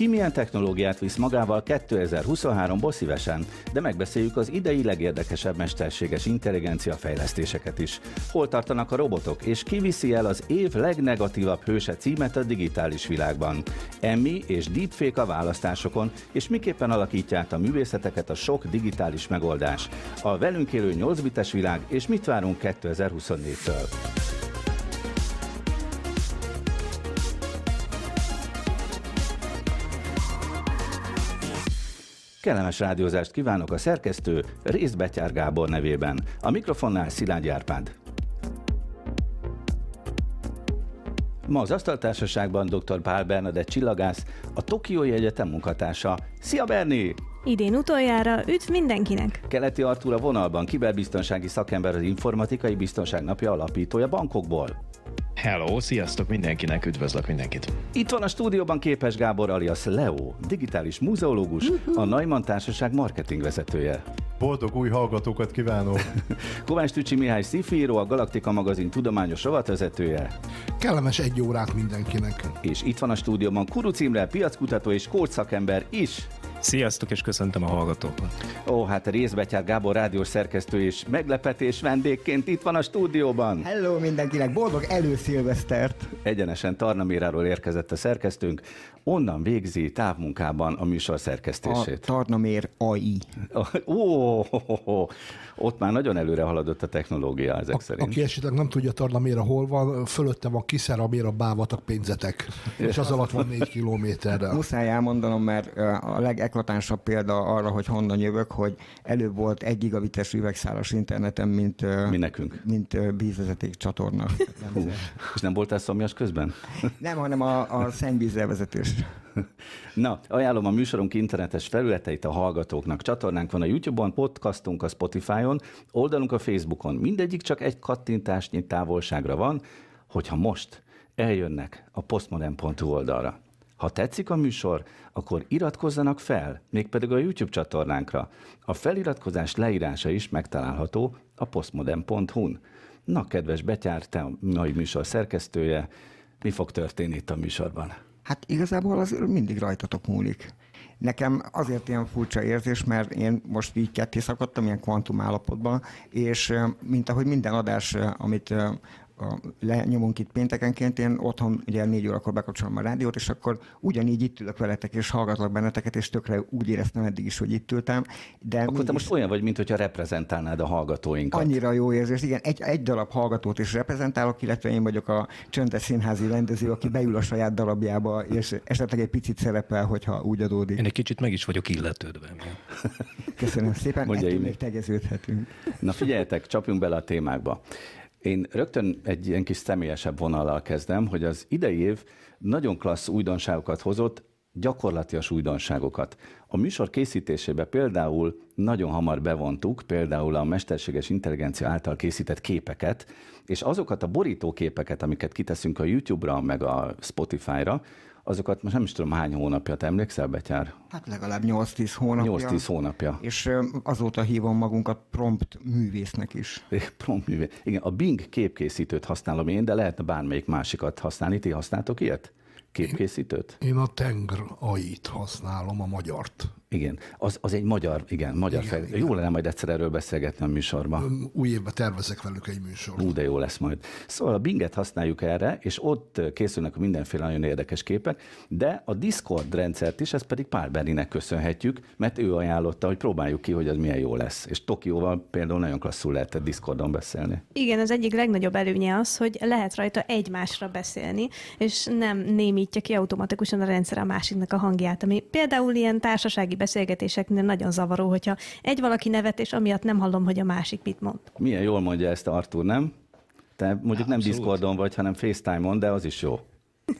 Ki milyen technológiát visz magával 2023-ból szívesen, de megbeszéljük az idei legérdekesebb mesterséges intelligencia fejlesztéseket is. Hol tartanak a robotok, és ki viszi el az év legnegatívabb hőse címet a digitális világban? Emmy és Deepfake a választásokon, és miképpen alakítják a művészeteket a sok digitális megoldás. A velünk élő 8 bites világ, és mit várunk 2024-től? Kellemes rádiózást kívánok a szerkesztő Részbetyár Gábor nevében. A mikrofonnál Szilágy Árpád. Ma az Asztaltársaságban dr. Pál Bernadett csillagász, a Tokiói Egyetem munkatársa. Szia Berni! Idén utoljára üdv mindenkinek! Keleti Artúra vonalban kiberbiztonsági szakember az Informatikai Biztonság Napja alapítója bankokból. Hello, sziasztok mindenkinek, üdvözlök mindenkit. Itt van a stúdióban Képes Gábor alias Leo, digitális múzeológus, a Neumann Társaság marketing vezetője. Boldog új hallgatókat kívánok! Kovács Tücsi Mihály Szifíró, a Galaktika magazin tudományos rovatvezetője. Kellemes egy órát mindenkinek. És itt van a stúdióban Kuruc Imre, piackutató és kódszakember is. Sziasztok, és köszöntöm a hallgatókat. Ó, hát Részbetyár Gábor rádiós szerkesztő és meglepetés vendégként itt van a stúdióban. Hello mindenkinek, boldog előszilvesztert! Egyenesen Tarnaméráról érkezett a szerkesztőnk, onnan végzi távmunkában a műsor szerkesztését. A Tarnamér AI. Ó, ott már nagyon előre haladott a technológia ezek a, szerint. Aki esetleg nem tudja Tarnaméra hol van, fölötte van Kiszeraméra bávatak pénzetek, és az alatt van négy kilométerrel. Muszáj elmondanom, mert a legeklatánsabb példa arra, hogy honnan jövök, hogy előbb volt egy gigabites üvegszálas interneten, mint, Mi nekünk. mint vízvezeték csatorna. Hú, és nem voltál szomjas közben? Nem, hanem a, a szennyvízzelvezetés. Na, ajánlom a műsorunk internetes felületeit a hallgatóknak. Csatornánk van a YouTube-on, podcastunk a Spotify-on, oldalunk a Facebookon. Mindegyik csak egy kattintásnyi távolságra van, hogyha most eljönnek a postmodern.hu oldalra. Ha tetszik a műsor, akkor iratkozzanak fel, mégpedig a YouTube csatornánkra. A feliratkozás leírása is megtalálható a postmodern.hu-n. Na, kedves Betyár, te a mai műsor szerkesztője, mi fog történni itt a műsorban? Hát igazából az mindig rajtatok múlik. Nekem azért ilyen furcsa érzés, mert én most így ketté szakadtam, ilyen kvantum állapotban, és mint ahogy minden adás, amit lenyomunk itt péntekenként, én otthon ugye négy órakor bekapcsolom a rádiót, és akkor ugyanígy itt ülök veletek, és hallgatlak benneteket, és tökre úgy éreztem eddig is, hogy itt ültem. De Akkor te most olyan vagy, mint hogyha reprezentálnád a hallgatóinkat. Annyira jó érzés, igen. Egy, egy darab hallgatót is reprezentálok, illetve én vagyok a csöndes színházi rendező, aki beül a saját darabjába, és esetleg egy picit szerepel, hogyha úgy adódik. Én egy kicsit meg is vagyok illetődve. Köszönöm szépen, Mondja ettől még tegeződhetünk. Na figyeljetek, csapjunk bele a témákba. Én rögtön egy ilyen kis személyesebb vonallal kezdem, hogy az idei év nagyon klassz újdonságokat hozott, gyakorlatias újdonságokat. A műsor készítésébe például nagyon hamar bevontuk, például a mesterséges intelligencia által készített képeket, és azokat a borítóképeket, amiket kiteszünk a YouTube-ra, meg a Spotify-ra, azokat most nem is tudom hány hónapja, te emlékszel, Betyár? Hát legalább 8-10 hónapja. 8-10 hónapja. És azóta hívom magunkat prompt művésznek is. Prompt művé. Igen, a Bing képkészítőt használom én, de lehetne bármelyik másikat használni. Ti használtok ilyet? Képkészítőt? Én a Tengr AI-t használom, a magyart. Igen, az, az egy magyar, igen, magyar Igen, fel. igen. Jó lenne majd egyszer erről beszélgetni a műsorban. Új évben tervezek velük egy műsort. Hú, de jó lesz majd. Szóval a Binget használjuk erre, és ott készülnek mindenféle nagyon érdekes képek, de a Discord rendszert is, ezt pedig Pál Berinek köszönhetjük, mert ő ajánlotta, hogy próbáljuk ki, hogy az milyen jó lesz. És Tokióval például nagyon klasszul lehetett Discordon beszélni. Igen, az egyik legnagyobb előnye az, hogy lehet rajta egymásra beszélni, és nem némítja ki automatikusan a rendszer a másiknak a hangját, ami például ilyen társasági beszélgetéseknél nagyon zavaró, hogyha egy valaki nevet, és amiatt nem hallom, hogy a másik mit mond. Milyen jól mondja ezt Artur, nem? Te mondjuk nem Abszolút. Discordon vagy, hanem FaceTime-on, de az is jó.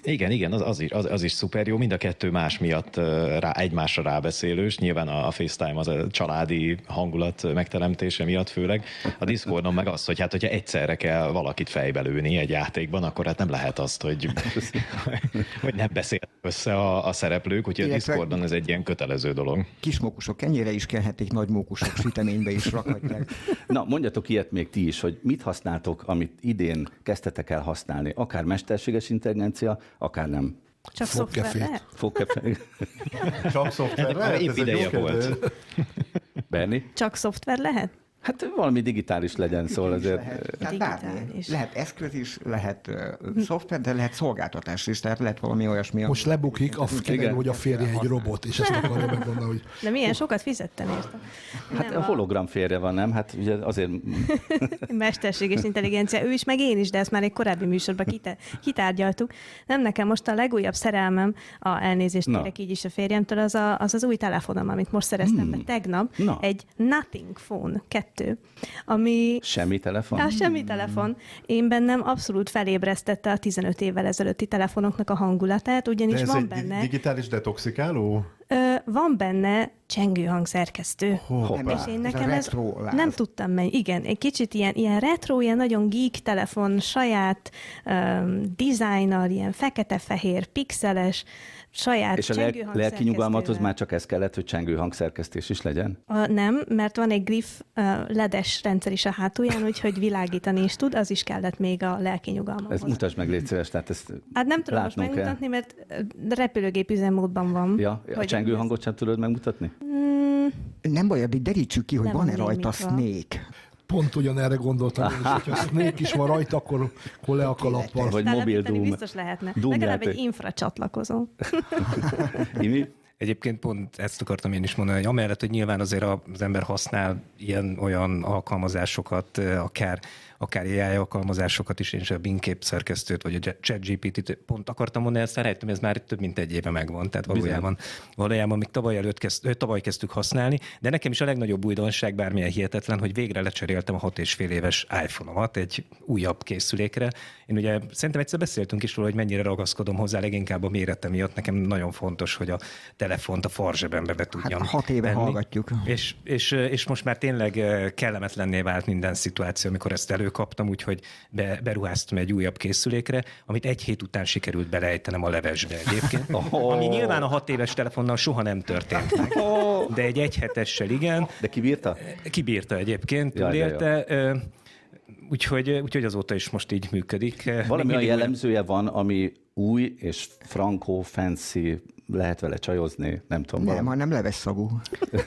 Igen, igen, az, az, is, az, az is szuper jó. Mind a kettő más miatt rá, egymásra rábeszélős. Nyilván a, a FaceTime az a családi hangulat megteremtése miatt főleg. A Discordon meg az, hogy hát, hogyha egyszerre kell valakit fejbe lőni egy játékban, akkor hát nem lehet azt, hogy, hogy nem beszél össze a, a szereplők, úgyhogy a Illetve- Discordon ez egy ilyen kötelező dolog. Kismókusok ennyire is kelhetik, nagy mókusok süteménybe is rakhatják. Na, mondjatok ilyet még ti is, hogy mit használtok, amit idén kezdtetek el használni, akár mesterséges intelligencia, akár nem. Csak szoftver Fogkefét. lehet? Fogkefe... Csak szoftver lehet? Épp Ez egy jó ideje volt. Berni? Csak szoftver lehet? Hát valami digitális legyen, szóval azért... Lehet, tehát bármi. Digitális. Lehet eszköz is, lehet uh, szoftver, de lehet szolgáltatás is, tehát lehet valami olyasmi. Most lebukik, a kiderül, hogy a férje egy robot, és ezt akarja megmondani, hogy De milyen sokat fizettem érte? Hát a hologram férje van, nem? Hát ugye azért... Mesterséges intelligencia, ő is, meg én is, de ezt már egy korábbi műsorban kite, kitárgyaltuk. Nem nekem most a legújabb szerelmem, a elnézést Na. kérek így is a férjemtől, az, a, az az új telefonom, amit most szereztem Hmm. be tegnap, Na. egy Nothing Phone 2, ami Semmi telefon? Hát semmi telefon. Én bennem abszolút felébresztette a 15 évvel ezelőtti telefonoknak a hangulatát, De ugyanis ez van egy benne, digitális detoxikáló? ö, van benne csengő hangszerkesztő. Hoppá. És én Ez nekem ez, retro láz. nem tudtam meg. Igen, egy kicsit ilyen, ilyen retro, ilyen nagyon geek telefon, saját um, dizájnnal, ilyen fekete-fehér, pixeles, saját És a lel- lelki nyugalmathoz már csak ez kellett, hogy csengő hangszerkesztés is legyen? A, nem, mert van egy Griff uh, ledes rendszer is a hátulján, úgyhogy világítani is tud, az is kellett még a lelki nyugalmamhoz. Ez mutasd meg, légy szíves, tehát ezt Hát nem tudom most megmutatni, mert ö, repülőgép üzemmódban van. Ja, a csengő hangot sem tudod megmutatni? Nem baj, addig derítsük ki, hogy van-e van rajta. Snake. Pont ugyanerre gondoltam, is, hogyha Snake is van rajta, akkor, akkor le a kalappal. Vagy mobil Doom. biztos lehetne. Doom Legalább játék. egy infra csatlakozó. Imi? Egyébként pont ezt akartam én is mondani, hogy amellett, hogy nyilván azért az ember használ ilyen-olyan alkalmazásokat, eh, akár, akár AI alkalmazásokat is, én is a Bing szerkesztőt, vagy a ChatGPT-t pont akartam mondani, ezt rájöttem, ez már több mint egy éve megvan, tehát valójában, valójában még tavaly, előtt kezd, tavaly kezdtük használni, de nekem is a legnagyobb újdonság, bármilyen hihetetlen, hogy végre lecseréltem a hat és fél éves iPhone-omat egy újabb készülékre. Én ugye szerintem egyszer beszéltünk is róla, hogy mennyire ragaszkodom hozzá, leginkább a mérete miatt. Nekem nagyon fontos, hogy a telefont a farzsebembe be tudjam Hát hat éve venni. hallgatjuk. És, és, és most már tényleg kellemetlenné vált minden szituáció, amikor ezt előkaptam, úgyhogy be, beruháztam egy újabb készülékre, amit egy hét után sikerült belejtenem a levesbe egyébként. Oh. Ami nyilván a hat éves telefonnal soha nem történt meg. De egy egyhetessel igen. De kibírta? Kibírta egyébként, túlélte. Úgyhogy, úgyhogy azóta is most így működik. Valami olyan jellemzője van, ami új és frankó, fancy, lehet vele csajozni, nem tudom. Nem, valami. hanem leves szagú.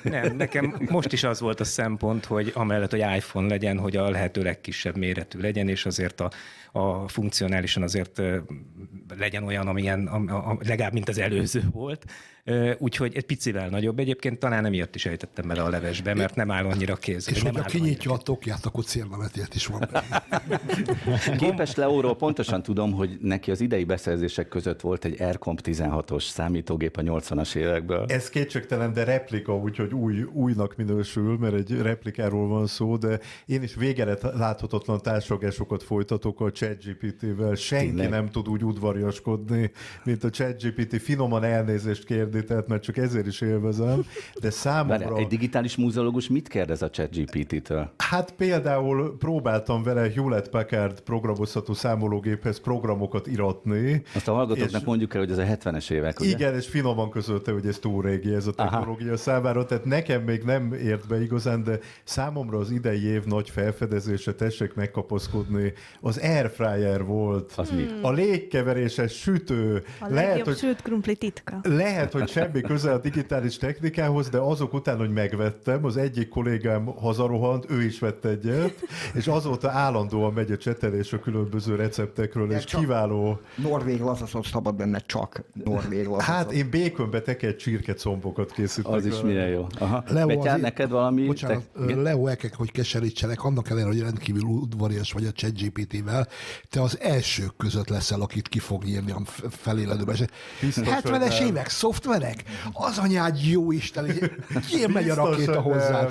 Nem, nekem most is az volt a szempont, hogy amellett, hogy iPhone legyen, hogy a lehető legkisebb méretű legyen, és azért a, a funkcionálisan azért legyen olyan, amilyen, a, a, a, legalább mint az előző volt. Úgyhogy egy picivel nagyobb. Egyébként talán emiatt is ejtettem bele a levesbe, mert nem áll annyira kéz. És hogyha kinyitja a tokját, akkor célnemetért is van. Képes Leóról pontosan tudom, hogy neki az idei beszerzések között volt egy Aircomp 16-os számítógép a 80-as évekből. Ez kétségtelen, de replika, úgyhogy új, újnak minősül, mert egy replikáról van szó, de én is végeret láthatatlan társadalmásokat folytatok a ChatGPT-vel. Senki Tényleg? nem tud úgy udvariaskodni, mint a ChatGPT. Finoman elnézést kérdi, tehát mert csak ezért is élvezem, de számomra... Várjál, egy digitális múzeológus mit kérdez a ChatGPT-től? Hát például próbáltam vele Hewlett Packard programozható számológéphez programokat iratni. Azt a hallgatóknak és- mondjuk el, hogy ez a 70-es évek, ugye? Igen, és finoman közölte, hogy ez túl régi ez a technológia Aha. számára, tehát nekem még nem ért be igazán, de számomra az idei év nagy felfedezése, tessék megkapaszkodni, az airfryer volt. Az mi? A légkeveréses sütő. A Lehet, hogy sült krumpli titka. lehet, hogy semmi köze a digitális technikához, de azok után, hogy megvettem, az egyik kollégám hazarohant, ő is vett egyet, és azóta állandóan megy a csetelés a különböző receptekről, De és kiváló. Norvég lazacot szabad benne csak. Norvég lazacot. Hát én békönbe tekert csirkecombokat készítek. Az is milyen jó. Aha. Leo, Betyár, azért- neked valami... Bocsánat, te-? Leo elkek, hogy keserítsenek, annak ellenére, hogy rendkívül udvarias vagy a ChatGPT-vel, te az elsők között leszel, akit ki fog írni a feléledőben. Biztos, hogy 70-es nem. évek, szoftver haverek, az anyád jó Isten, ki megy a rakéta hozzá.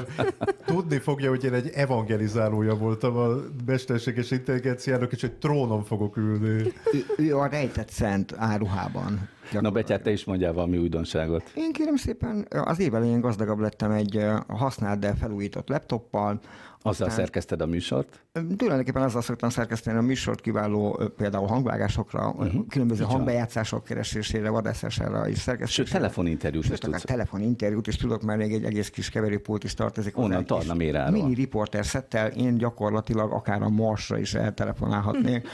Tudni fogja, hogy én egy evangelizálója voltam a mesterséges intelligenciának, és hogy trónon fogok ülni. Ő, ő a rejtett szent áruhában. Na Betyár, te is mondjál valami újdonságot. Én kérem szépen, az év elején gazdagabb lettem egy használt, de felújított laptoppal, azzal Aztán, szerkezted a műsort? Tulajdonképpen azzal szoktam szerkeszteni a műsort, kiváló például hangvágásokra, uh-huh. különböző Így hangbejátszások keresésére, vadászására is szerkesztésére. Sőt, telefoninterjút is tudsz. telefoninterjút is tudok, mert még egy egész kis keverőpult is tartozik. Onnan tartna méráról. Mini riporter szettel én gyakorlatilag akár a Marsra is eltelefonálhatnék,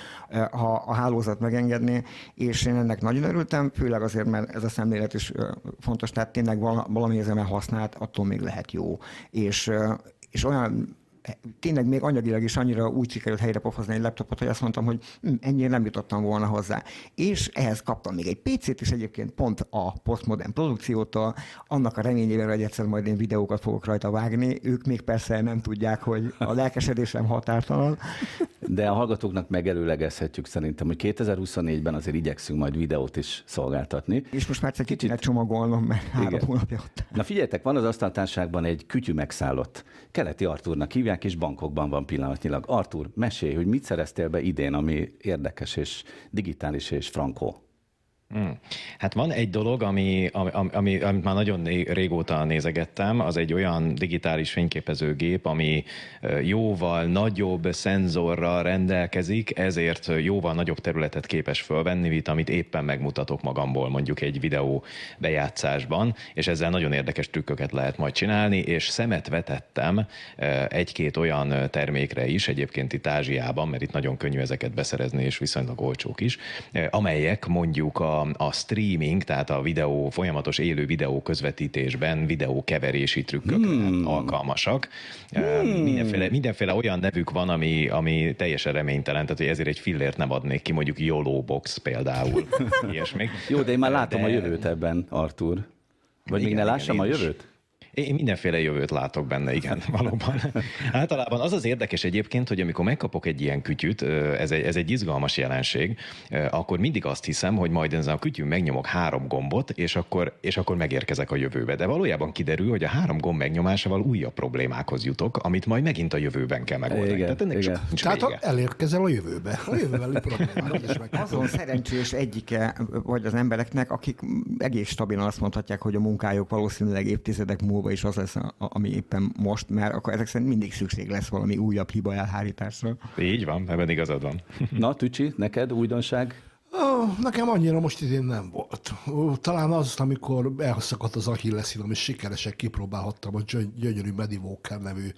ha a hálózat megengedné, és én ennek nagyon örültem, főleg azért, mert ez a szemlélet is fontos, tehát tényleg valami ezzel használt, attól még lehet jó. És és olyan tényleg még anyagilag is annyira úgy sikerült helyre pofozni egy laptopot, hogy azt mondtam, hogy hm, ennyire nem jutottam volna hozzá. És ehhez kaptam még egy PC-t is egyébként pont a postmodern produkciótól, annak a reményében, hogy egyszer majd én videókat fogok rajta vágni. Ők még persze nem tudják, hogy a lelkesedésem határtalan. De a hallgatóknak megelőlegezhetjük szerintem, hogy 2024-ben azért igyekszünk majd videót is szolgáltatni. És most már csak kicsit csomagolnom, mert három hónapja ott. Na figyeljetek, van az asztaltárságban egy kütyű megszállott. Keleti Artúrnak hívják, és bankokban van pillanatnyilag. Artur, mesélj, hogy mit szereztél be idén, ami érdekes és digitális és frankó. Hmm. Hát van egy dolog, ami, ami, ami, amit már nagyon régóta nézegettem, az egy olyan digitális fényképezőgép, ami jóval nagyobb szenzorral rendelkezik, ezért jóval nagyobb területet képes fölvenni, mint amit éppen megmutatok magamból mondjuk egy videó bejátszásban, és ezzel nagyon érdekes trükköket lehet majd csinálni, és szemet vetettem egy-két olyan termékre is, egyébként itt Ázsiában, mert itt nagyon könnyű ezeket beszerezni, és viszonylag olcsók is, amelyek mondjuk a a, streaming, tehát a videó, folyamatos élő videó közvetítésben videó keverési trükkökre hmm. alkalmasak. Hmm. Mindenféle, mindenféle olyan nevük van, ami, ami teljesen reménytelen, tehát hogy ezért egy fillért nem adnék ki, mondjuk YOLO Box például. Ilyesmi. Jó, de én már látom de... a jövőt ebben, Artur. Vagy igen, még ne lássam a jövőt? Én mindenféle jövőt látok benne, igen, valóban. Általában az az érdekes egyébként, hogy amikor megkapok egy ilyen kütyüt, ez egy, ez egy izgalmas jelenség, akkor mindig azt hiszem, hogy majd ezen a kütyűn megnyomok három gombot, és akkor, és akkor megérkezek a jövőbe. De valójában kiderül, hogy a három gomb megnyomásával újabb problémákhoz jutok, amit majd megint a jövőben kell megoldani. Igen, Tehát ennek igen. Tehát vége. elérkezel a jövőbe. A jövőbeli problémák. Azon szerencsés egyike vagy az embereknek, akik egész stabilan azt mondhatják, hogy a munkájuk valószínűleg évtizedek múlva múlva is az lesz, ami éppen most, mert akkor ezek szerint mindig szükség lesz valami újabb hiba elhárításra. Így van, ebben igazad van. Na, Tücsi, neked újdonság? Nekem annyira most idén nem volt. Talán az, amikor elszakadt az Achilleszín, ami sikeresen kipróbálhattam a gyönyörű Medivoker nevű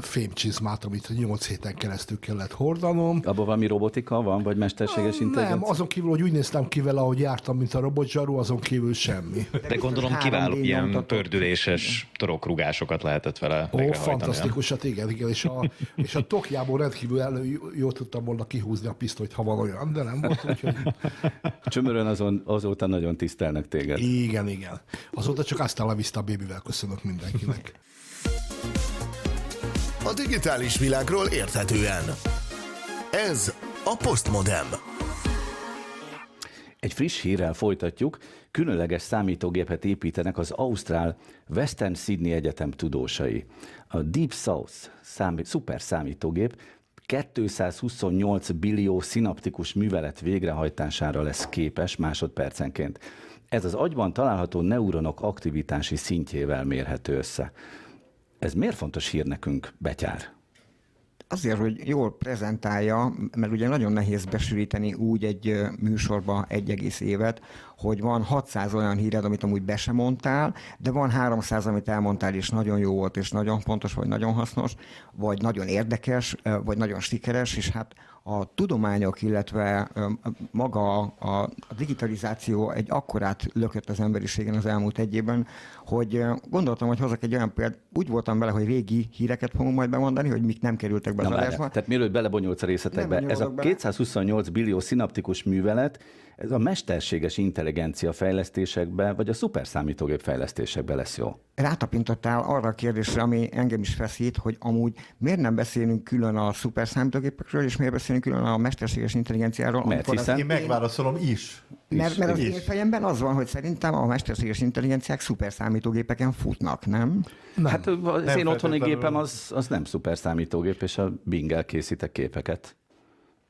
fémcsizmát, amit 8 héten keresztül kellett hordanom. Abban valami robotika van, vagy mesterséges intelligencia? Nem, azon kívül, hogy úgy néztem ki vele, ahogy jártam, mint a robotzsaru, azon kívül semmi. De gondolom kiváló ilyen pördüléses torokrugásokat lehetett vele Ó, fantasztikusat, igen, igen, és a, és a tokjából rendkívül elő, jól tudtam volna kihúzni a pisztolyt, ha van olyan, de nem volt úgyhogy... Csömörön azon, azóta nagyon tisztelnek téged. Igen, igen. Azóta csak azt a Vista bébivel köszönök mindenkinek. A digitális világról érthetően. Ez a Postmodem. Egy friss hírrel folytatjuk. Különleges számítógépet építenek az Ausztrál Western Sydney Egyetem tudósai. A Deep South számít, szuper számítógép 228 billió szinaptikus művelet végrehajtására lesz képes másodpercenként. Ez az agyban található neuronok aktivitási szintjével mérhető össze. Ez miért fontos hír nekünk, Betyár? Azért, hogy jól prezentálja, mert ugye nagyon nehéz besűríteni úgy egy műsorba egy egész évet, hogy van 600 olyan híred, amit amúgy be sem mondtál, de van 300, amit elmondtál, és nagyon jó volt, és nagyon fontos, vagy nagyon hasznos, vagy nagyon érdekes, vagy nagyon sikeres, és hát a tudományok, illetve maga a, digitalizáció egy akkorát lökött az emberiségen az elmúlt egy évben, hogy gondoltam, hogy hozok egy olyan példát, úgy voltam bele, hogy régi híreket fogunk majd bemondani, hogy mik nem kerültek be az adásba. Tehát mielőtt belebonyolsz a részletekbe, ez a 228 billió szinaptikus művelet, ez a mesterséges intelligencia fejlesztésekbe, vagy a szuperszámítógép fejlesztésekbe lesz jó? Rátapintottál arra a kérdésre, ami engem is feszít, hogy amúgy miért nem beszélünk külön a szuperszámítógépekről, és miért beszélünk külön a mesterséges intelligenciáról? Mert hiszen... Én megválaszolom is. Mert, mert az én fejemben az van, hogy szerintem a mesterséges intelligenciák szuperszámítógépeken futnak, nem? Nem. Hát az Nem én otthoni gépem az, az nem szuperszámítógép, és a Bing-el készítek képeket.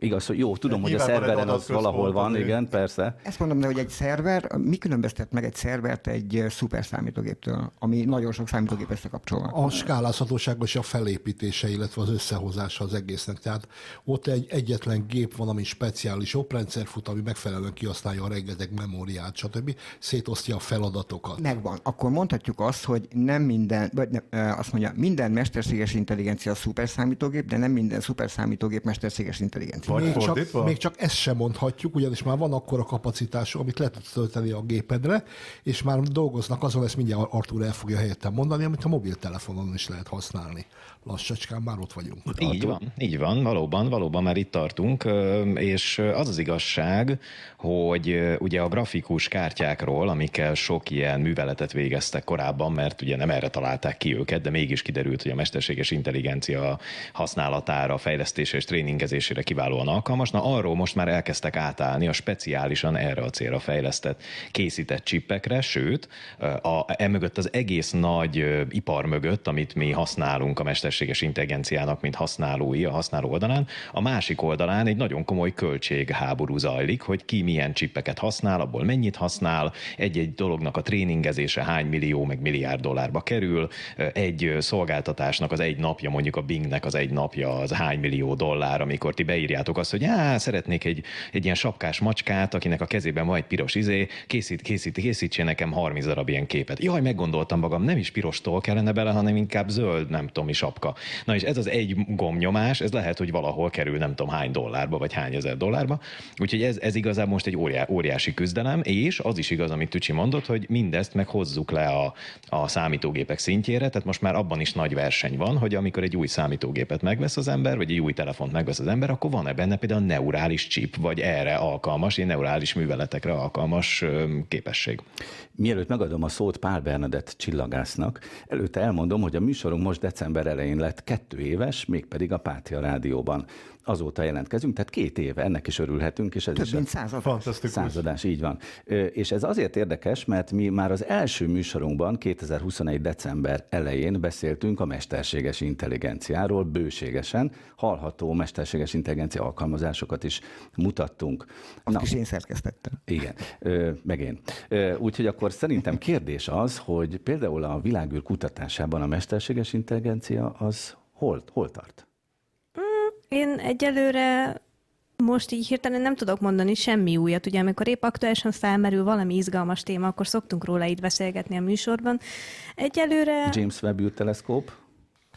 Igaz, hogy jó, tudom, hogy a szerveren az valahol van, igen, persze. Ezt mondom, de hogy egy szerver, mi különböztet meg egy szervert egy eh, szuperszámítógéptől, ami nagyon sok számítógép összekapcsolva? A skálázhatóság és a felépítése, illetve az összehozása az egésznek. Tehát ott egy egyetlen gép van, ami speciális oprendszer fut, ami megfelelően kihasználja a rengeteg memóriát, stb. Szétosztja a feladatokat. Megvan. Akkor mondhatjuk azt, hogy nem minden, vagy nem, azt mondja, minden mesterséges intelligencia szuperszámítógép, de nem minden szuperszámítógép mesterséges intelligencia. Vagy még, csak, fordítva? még csak ezt sem mondhatjuk, ugyanis már van akkor a kapacitású, amit le tudsz tölteni a gépedre, és már dolgoznak azon, ezt mindjárt Artur el fogja helyettem mondani, amit a mobiltelefonon is lehet használni. Lassacskán már ott vagyunk. Így van, így van, valóban, valóban már itt tartunk, és az az igazság, hogy ugye a grafikus kártyákról, amikkel sok ilyen műveletet végeztek korábban, mert ugye nem erre találták ki őket, de mégis kiderült, hogy a mesterséges intelligencia használatára, fejlesztésére és tréningezésére kiválóan alkalmas. Na arról most már elkezdtek átállni a speciálisan erre a célra fejlesztett, készített csippekre, sőt, a, emögött az egész nagy ipar mögött, amit mi használunk a mesterséges intelligenciának, mint használói a használó oldalán, a másik oldalán egy nagyon komoly költségháború zajlik, hogy ki milyen csippeket használ, abból mennyit használ, egy-egy dolognak a tréningezése hány millió, meg milliárd dollárba kerül, egy szolgáltatásnak az egy napja, mondjuk a Bingnek az egy napja az hány millió dollár, amikor ti beírjátok azt, hogy á, szeretnék egy, egy ilyen sapkás macskát, akinek a kezében van egy piros izé, készít, készít, készítsél nekem 30 darab ilyen képet. Jaj, meggondoltam magam, nem is pirostól kellene bele, hanem inkább zöld, nem tudom, mi sapka. Na és ez az egy gomnyomás, ez lehet, hogy valahol kerül nem tudom hány dollárba, vagy hány ezer dollárba. Úgyhogy ez, ez igazából most egy óriá, óriási küzdelem, és az is igaz, amit Tücsi mondott, hogy mindezt meg hozzuk le a, a számítógépek szintjére, tehát most már abban is nagy verseny van, hogy amikor egy új számítógépet megvesz az ember, vagy egy új telefont megvesz az ember, akkor van-e benne például neurális chip, vagy erre alkalmas, ilyen neurális műveletekre alkalmas képesség. Mielőtt megadom a szót Pál Bernadett csillagásznak, előtte elmondom, hogy a műsorunk most december elején lett kettő éves, mégpedig a Pátia Rádióban. Azóta jelentkezünk, tehát két éve, ennek is örülhetünk, és ez Több is mint a száz adás. Fantasztikus. századás, így van. És ez azért érdekes, mert mi már az első műsorunkban 2021. december elején beszéltünk a mesterséges intelligenciáról bőségesen, hallható mesterséges intelligencia alkalmazásokat is mutattunk. Azt is én szerkesztettem. Igen, meg én. Úgyhogy akkor szerintem kérdés az, hogy például a világűr kutatásában a mesterséges intelligencia az hol, hol tart? Én egyelőre most így hirtelen nem tudok mondani semmi újat. Ugye amikor épp aktuálisan felmerül valami izgalmas téma, akkor szoktunk róla itt beszélgetni a műsorban. Egyelőre James Webb űrteleszkóp?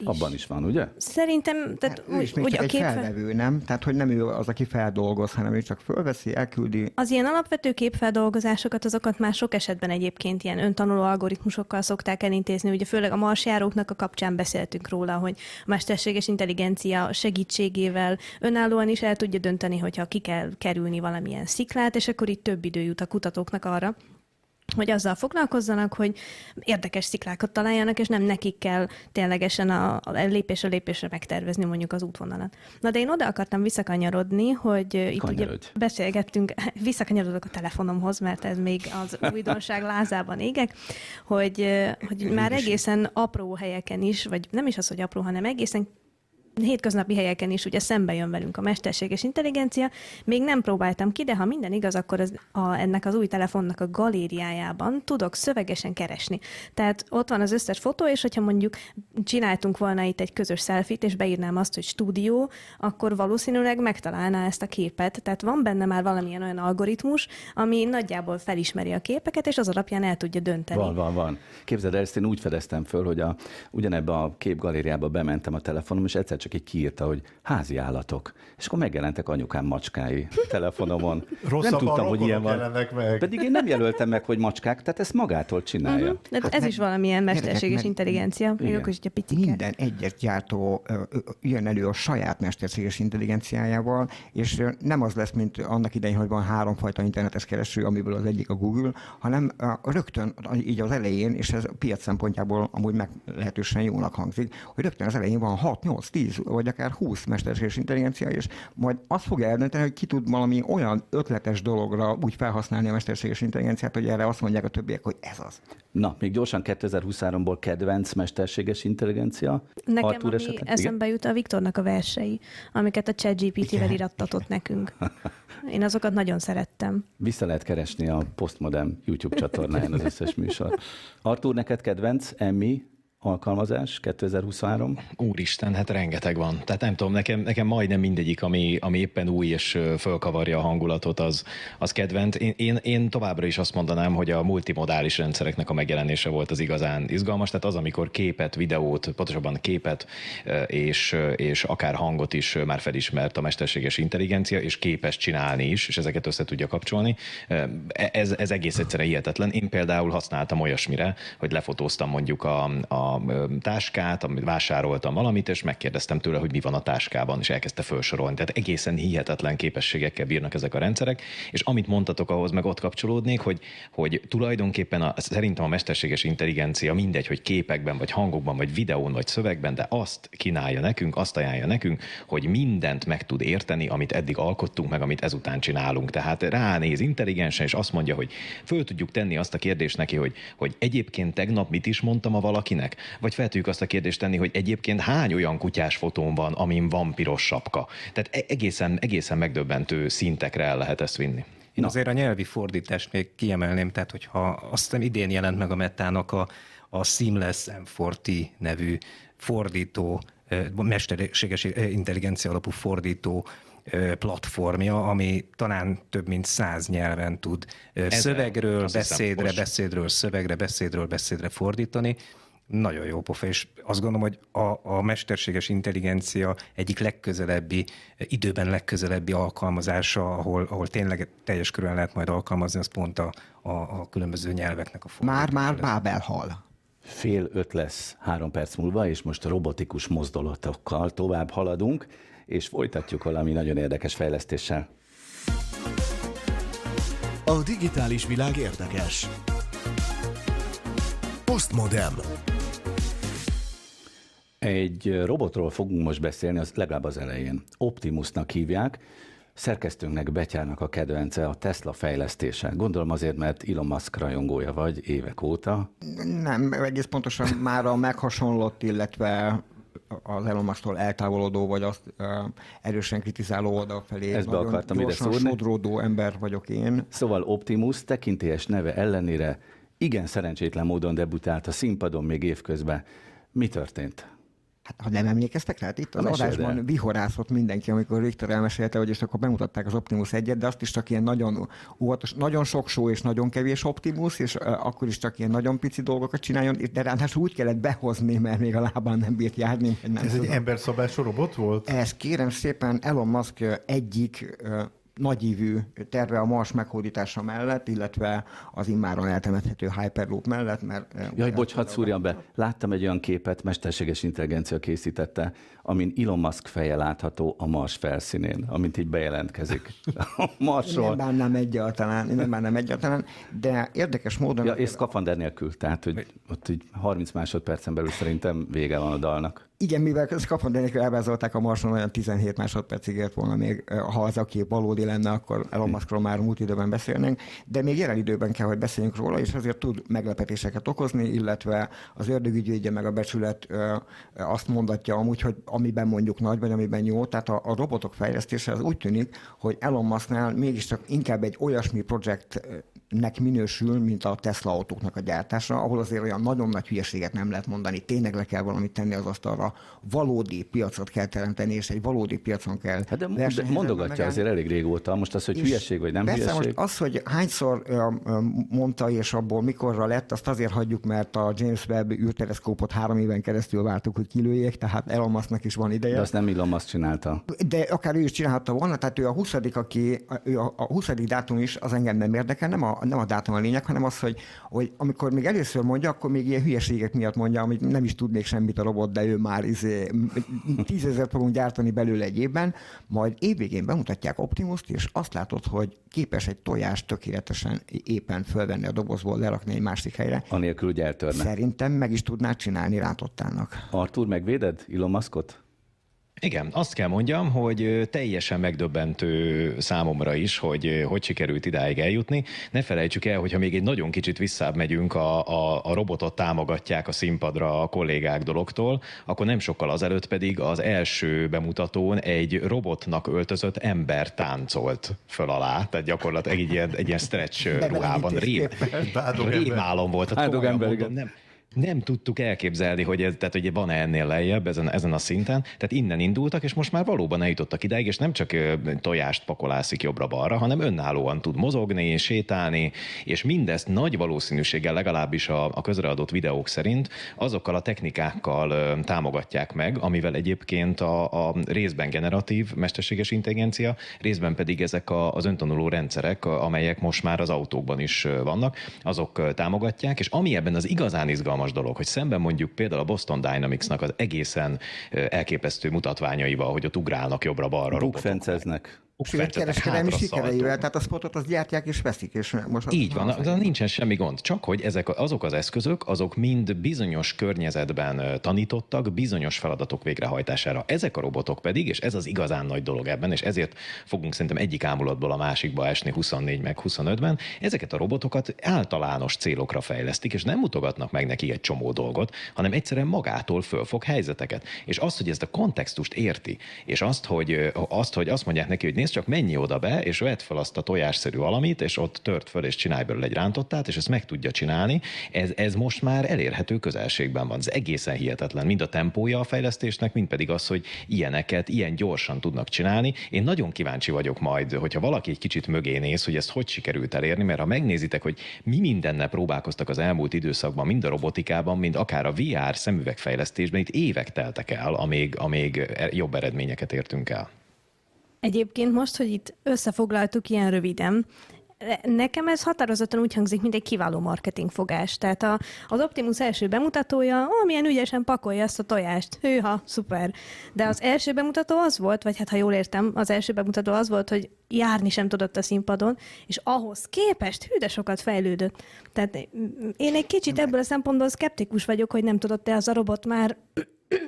Abban is van, ugye? szerintem, tehát Ő is még úgy, csak a egy képfe- felvevő, nem? Tehát, hogy nem ő az, aki feldolgoz, hanem ő csak fölveszi, elküldi. Az ilyen alapvető képfeldolgozásokat, azokat már sok esetben egyébként ilyen öntanuló algoritmusokkal szokták elintézni. Ugye főleg a marsjáróknak a kapcsán beszéltünk róla, hogy a mesterséges intelligencia segítségével önállóan is el tudja dönteni, hogyha ki kell kerülni valamilyen sziklát, és akkor itt több idő jut a kutatóknak arra, hogy azzal foglalkozzanak, hogy érdekes sziklákat találjanak, és nem nekik kell ténylegesen a, a lépésről lépésre megtervezni mondjuk az útvonalat. Na de én oda akartam visszakanyarodni, hogy itt ugye beszélgettünk, visszakanyarodok a telefonomhoz, mert ez még az újdonság lázában égek, hogy, hogy már egészen apró helyeken is, vagy nem is az, hogy apró, hanem egészen hétköznapi helyeken is ugye szembe jön velünk a mesterséges intelligencia. Még nem próbáltam ki, de ha minden igaz, akkor az, a, ennek az új telefonnak a galériájában tudok szövegesen keresni. Tehát ott van az összes fotó, és hogyha mondjuk csináltunk volna itt egy közös selfit, és beírnám azt, hogy stúdió, akkor valószínűleg megtalálná ezt a képet. Tehát van benne már valamilyen olyan algoritmus, ami nagyjából felismeri a képeket, és az alapján el tudja dönteni. Van, van, van. Képzeld el, ezt én úgy fedeztem föl, hogy a, ugyanebbe a képgalériába bementem a telefonom, és egyszer csak így kiírta, hogy házi állatok. És akkor megjelentek anyukám macskái telefonomon. Rosszabb nem tudtam, hogy ilyen van. Meg. Pedig én nem jelöltem meg, hogy macskák, tehát ezt magától csinálja. Uh-huh. De hát ez meg, is valamilyen mesterséges intelligencia, még akkor is, picike. Minden egyes gyártó jön elő a saját mesterséges intelligenciájával, és nem az lesz, mint annak idején, hogy van háromfajta internetes kereső, amiből az egyik a Google, hanem rögtön így az elején, és ez a piac szempontjából amúgy meglehetősen jónak hangzik, hogy rögtön az elején van 6, 8, 10 vagy akár 20 mesterséges intelligencia, és majd azt fogja eldönteni, hogy ki tud valami olyan ötletes dologra úgy felhasználni a mesterséges intelligenciát, hogy erre azt mondják a többiek, hogy ez az. Na, még gyorsan 2023-ból kedvenc mesterséges intelligencia. Nekem Artur ami esetleg? eszembe jut a Viktornak a versei, amiket a ChatGPT-vel irattatott nekünk. Én azokat nagyon szerettem. Vissza lehet keresni a Postmodern YouTube csatornáján az összes műsor. Artur, neked kedvenc, Emmi, alkalmazás 2023? Úristen, hát rengeteg van. Tehát nem tudom, nekem, nekem majdnem mindegyik, ami, ami éppen új és fölkavarja a hangulatot, az, az kedvent. Én, én, én továbbra is azt mondanám, hogy a multimodális rendszereknek a megjelenése volt az igazán izgalmas, tehát az, amikor képet, videót, pontosabban képet és, és akár hangot is már felismert a mesterséges intelligencia, és képes csinálni is, és ezeket össze tudja kapcsolni. Ez, ez egész egyszerűen hihetetlen. Én például használtam olyasmire, hogy lefotóztam mondjuk a, a táskát, amit vásároltam valamit, és megkérdeztem tőle, hogy mi van a táskában, és elkezdte felsorolni. Tehát egészen hihetetlen képességekkel bírnak ezek a rendszerek, és amit mondtatok, ahhoz meg ott kapcsolódnék, hogy, hogy tulajdonképpen a, szerintem a mesterséges intelligencia mindegy, hogy képekben, vagy hangokban, vagy videón, vagy szövegben, de azt kínálja nekünk, azt ajánlja nekünk, hogy mindent meg tud érteni, amit eddig alkottunk, meg amit ezután csinálunk. Tehát ránéz intelligensen, és azt mondja, hogy föl tudjuk tenni azt a kérdést neki, hogy, hogy egyébként tegnap mit is mondtam a valakinek, vagy fel tudjuk azt a kérdést tenni, hogy egyébként hány olyan kutyás fotón van, amin van piros sapka. Tehát e- egészen, egészen megdöbbentő szintekre el lehet ezt vinni. Én Na. azért a nyelvi fordítást még kiemelném, tehát hogyha azt hiszem idén jelent meg a Metának a, a Seamless M40 nevű fordító, mesterséges intelligencia alapú fordító platformja, ami talán több mint száz nyelven tud Ez szövegről, beszédre, beszédről, szövegre, beszédről, beszédre fordítani nagyon jó pofa, és azt gondolom, hogy a, a mesterséges intelligencia egyik legközelebbi, időben legközelebbi alkalmazása, ahol, ahol tényleg teljes körülön lehet majd alkalmazni, az pont a, a, a különböző nyelveknek a forma. Már-már Bábel hal. Fél öt lesz három perc múlva, és most robotikus mozdulatokkal tovább haladunk, és folytatjuk valami nagyon érdekes fejlesztéssel. A digitális világ érdekes. Postmodem. Egy robotról fogunk most beszélni, az legalább az elején. Optimusnak hívják, szerkesztőnknek, Betyárnak a kedvence a Tesla fejlesztése. Gondolom azért, mert Elon Musk rajongója vagy évek óta. Nem, egész pontosan már a meghasonlott, illetve az Elon Musk-tól eltávolodó, vagy azt uh, erősen kritizáló oldal felé. Ezt be akartam ide sodródó ember vagyok én. Szóval Optimus tekintélyes neve ellenére igen szerencsétlen módon debutált a színpadon még évközben. Mi történt? Hát, ha nem emlékeztek rá, itt az adásban el. vihorászott mindenki, amikor Viktor elmesélte, hogy és akkor bemutatták az Optimus egyet, de azt is csak ilyen nagyon óvatos, nagyon sok só és nagyon kevés Optimus, és uh, akkor is csak ilyen nagyon pici dolgokat csináljon, de ráadásul úgy kellett behozni, mert még a lábán nem bírt járni. Nem Ez tudom. egy emberszabású robot volt? Ez kérem szépen Elon Musk egyik uh, nagyívű terve a Mars meghódítása mellett, illetve az immáron eltemethető Hyperloop mellett, mert... Eh, Jaj, bocs, hadd szúrjam be. Láttam egy olyan képet, mesterséges intelligencia készítette, amin Elon Musk feje látható a Mars felszínén, amint így bejelentkezik a Marsról. Nem bánnám egyáltalán, nem bánnám egyáltalán, de érdekes módon... Ja, és szkafander nélkül, tehát hogy ott így 30 másodpercen belül szerintem vége van a dalnak. Igen, mivel szkafander nélkül elvázolták a Marson, olyan 17 másodpercig ért volna még, eh, ha az a kép valódi lenne, akkor Elon Muskról már múlt időben beszélnénk, de még jelen időben kell, hogy beszéljünk róla, és azért tud meglepetéseket okozni, illetve az ördögügyvédje meg a becsület ö, azt mondatja amúgy, hogy amiben mondjuk nagy, vagy amiben jó, tehát a, a robotok fejlesztése az úgy tűnik, hogy Elon Musknál mégiscsak inkább egy olyasmi projekt nek minősül, mint a Tesla autóknak a gyártása, ahol azért olyan nagyon nagy hülyeséget nem lehet mondani, tényleg le kell valamit tenni az asztalra, valódi piacot kell teremteni, és egy valódi piacon kell Hát de, de mondogatja megállni. azért elég régóta, most az, hogy hülyeség vagy nem persze, hülyeség. most az, hogy hányszor mondta, és abból mikorra lett, azt azért hagyjuk, mert a James Webb űrteleszkópot három éven keresztül vártuk, hogy kilőjék, tehát Elon Musknak is van ideje. De azt nem Elon Musk csinálta. De akár ő is csinálhatta volna, tehát ő a 20 aki, ő a, a 20 dátum is az engem nem érdekel, nem a, nem a dátum a lényeg, hanem az, hogy, hogy amikor még először mondja, akkor még ilyen hülyeségek miatt mondja, amit nem is tudnék semmit a robot, de ő már izé, tízezer fogunk gyártani belőle egy évben, majd évvégén bemutatják Optimus-t, és azt látod, hogy képes egy tojást tökéletesen éppen fölvenni a dobozból, lerakni egy másik helyre. Anélkül, hogy eltörne. Szerintem meg is tudná csinálni rántottának. Artur, megvéded Elon Muskot? Igen, azt kell mondjam, hogy teljesen megdöbbentő számomra is, hogy hogy sikerült idáig eljutni. Ne felejtsük el, hogyha még egy nagyon kicsit visszább megyünk, a, a, a robotot támogatják a színpadra a kollégák dologtól, akkor nem sokkal azelőtt pedig az első bemutatón egy robotnak öltözött ember táncolt föl alá, tehát gyakorlatilag egy ilyen, egy ilyen stretch ruhában. Rém, rémálom volt. Hát, ember, nem, nem tudtuk elképzelni, hogy ez, tehát, hogy van-e ennél lejjebb ezen, ezen a szinten. Tehát innen indultak, és most már valóban eljutottak idáig, és nem csak tojást pakolászik jobbra-balra, hanem önállóan tud mozogni, sétálni, és mindezt nagy valószínűséggel legalábbis a, a közreadott videók szerint azokkal a technikákkal támogatják meg, amivel egyébként a, a részben generatív mesterséges intelligencia, részben pedig ezek a, az öntanuló rendszerek, amelyek most már az autókban is vannak, azok támogatják, és ami ebben az igazán izgalmas izgalmas dolog, hogy szemben mondjuk például a Boston Dynamics-nak az egészen elképesztő mutatványaival, hogy ott ugrálnak jobbra-balra. Bukfenceznek. Sőt, kereskedelmi sikereivel, tehát a spotot azt gyártják és veszik. És most Így van, de nincsen semmi gond. Csak hogy ezek azok az eszközök, azok mind bizonyos környezetben tanítottak bizonyos feladatok végrehajtására. Ezek a robotok pedig, és ez az igazán nagy dolog ebben, és ezért fogunk szerintem egyik ámulatból a másikba esni 24 meg 25-ben, ezeket a robotokat általános célokra fejlesztik, és nem mutogatnak meg neki egy csomó dolgot, hanem egyszerűen magától fölfog helyzeteket. És azt, hogy ezt a kontextust érti, és azt, hogy azt, hogy azt mondják neki, hogy nézd csak, menj oda be, és vedd fel azt a tojásszerű valamit, és ott tört föl, és csinálj belőle egy rántottát, és ezt meg tudja csinálni. Ez, ez most már elérhető közelségben van. Ez egészen hihetetlen. Mind a tempója a fejlesztésnek, mind pedig az, hogy ilyeneket ilyen gyorsan tudnak csinálni. Én nagyon kíváncsi vagyok majd, hogyha valaki egy kicsit mögé néz, hogy ezt hogy sikerült elérni, mert ha megnézitek, hogy mi mindennel próbálkoztak az elmúlt időszakban, mind a robotikában, mind akár a VR szemüvegfejlesztésben, itt évek teltek el, amíg, amíg jobb eredményeket értünk el. Egyébként most, hogy itt összefoglaltuk ilyen röviden, Nekem ez határozottan úgy hangzik, mint egy kiváló marketingfogás. Tehát a, az Optimus első bemutatója, ó, milyen ügyesen pakolja azt a tojást. Hűha, szuper. De az első bemutató az volt, vagy hát ha jól értem, az első bemutató az volt, hogy járni sem tudott a színpadon, és ahhoz képest hű, de sokat fejlődött. Tehát én egy kicsit ebből a szempontból szkeptikus vagyok, hogy nem tudott-e az a robot már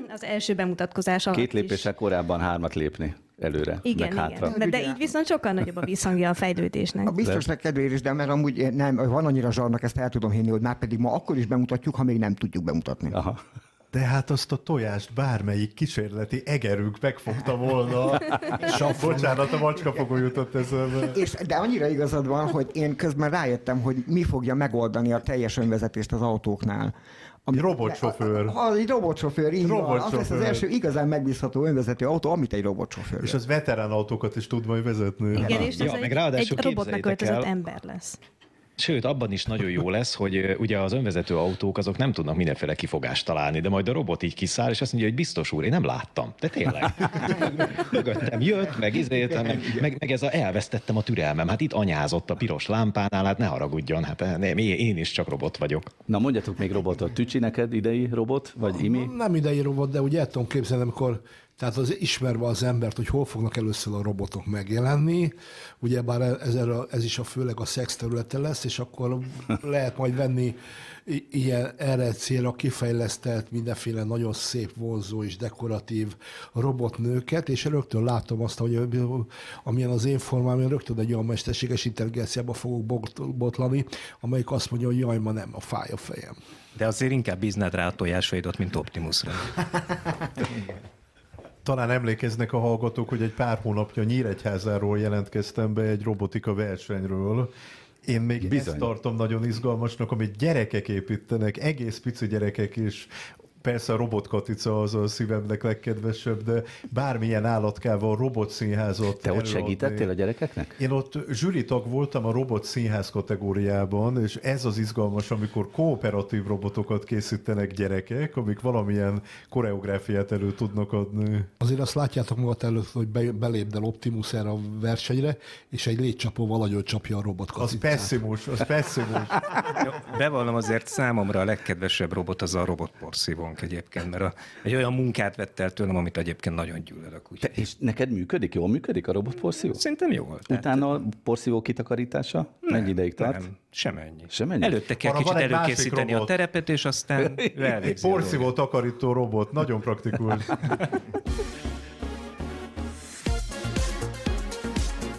az első bemutatkozás alatt Két lépéssel korábban hármat lépni előre, igen, meg hátra. Igen. De, de így viszont sokkal nagyobb a visszhangja a fejlődésnek. A biztosnak kedvéért is, de mert amúgy nem, van annyira zsarnak, ezt el tudom hinni, hogy már pedig ma akkor is bemutatjuk, ha még nem tudjuk bemutatni. Aha. De hát azt a tojást bármelyik kísérleti egerünk megfogta volna. Saf, bocsánat, a macskafogó jutott eszembe. És, de annyira igazad van, hogy én közben rájöttem, hogy mi fogja megoldani a teljes önvezetést az autóknál. Ami, robotsofőr. Ha, egy robotsofőr, így robotsofőr. van. Az lesz az első igazán megbízható önvezető autó, amit egy robotsofőr. És az veterán autókat is tud majd vezetni. Igen, és ja, meg egy, egy robotnak öltözött ember lesz. Sőt, abban is nagyon jó lesz, hogy ugye az önvezető autók azok nem tudnak mindenféle kifogást találni, de majd a robot így kiszáll, és azt mondja, hogy biztos úr, én nem láttam. De tényleg. Mögöttem jött, meg izét, meg, meg, meg, ez a elvesztettem a türelmem. Hát itt anyázott a piros lámpánál, hát ne haragudjon, hát nem, én is csak robot vagyok. Na mondjatok még robotot. Tücsi neked idei robot, vagy imi? Nem idei robot, de ugye el tudom képzelni, amikor tehát az ismerve az embert, hogy hol fognak először a robotok megjelenni, ugyebár ez, ez is a főleg a szex területe lesz, és akkor lehet majd venni ilyen erre célra kifejlesztett, mindenféle nagyon szép, vonzó és dekoratív robotnőket, és rögtön látom azt, hogy amilyen az én formám, én rögtön egy olyan mesterséges intelligenciába fogok botlani, amelyik azt mondja, hogy jaj, ma nem, a fáj a fejem. De azért inkább bízned rá a tojásaidat, mint Optimusra. Talán emlékeznek a hallgatók, hogy egy pár hónapja Nyíregyházáról jelentkeztem be egy robotika versenyről, Én még Bizony. ezt tartom nagyon izgalmasnak, amit gyerekek építenek, egész pici gyerekek is, persze a robotkatica az a szívemnek legkedvesebb, de bármilyen állatkával robotszínházat Te ott segítettél a gyerekeknek? Én ott zsűritag voltam a robot színház kategóriában, és ez az izgalmas, amikor kooperatív robotokat készítenek gyerekek, amik valamilyen koreográfiát elő tudnak adni. Azért azt látjátok magad előtt, hogy be, belépdel Optimus erre a versenyre, és egy létcsapóval nagyon csapja a robot Az pessimus, az pessimus. Jó, Bevallom azért számomra a legkedvesebb robot az a robotporszívónk egyébként, mert a, egy olyan munkát vett el tőlem, amit egyébként nagyon gyűlölök. Te, Úgyhogy és neked működik? Jól működik a robotporszívó? szerintem jó volt. Tehát Utána a porszívó kitakarítása? Mennyi ideig tart? Nem, semennyi. Semennyi? Előtte kell Arra kicsit előkészíteni a robot. terepet, és aztán Egy porszívó takarító robot, nagyon praktikus.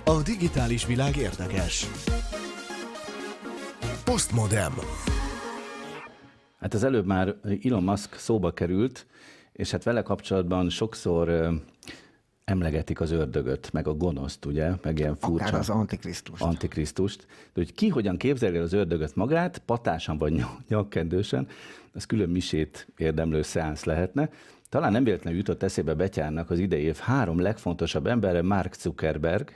A digitális világ érdekes. Postmodem. Hát az előbb már Elon Musk szóba került, és hát vele kapcsolatban sokszor emlegetik az ördögöt, meg a gonoszt, ugye, meg ilyen furcsa. Akár az Antikrisztust. Antikrisztust. De hogy ki hogyan képzeli el az ördögöt magát, patásan vagy nyak- nyakkendősen, az külön misét érdemlő szeánsz lehetne. Talán nem véletlenül jutott eszébe Betyárnak az idei év három legfontosabb embere, Mark Zuckerberg,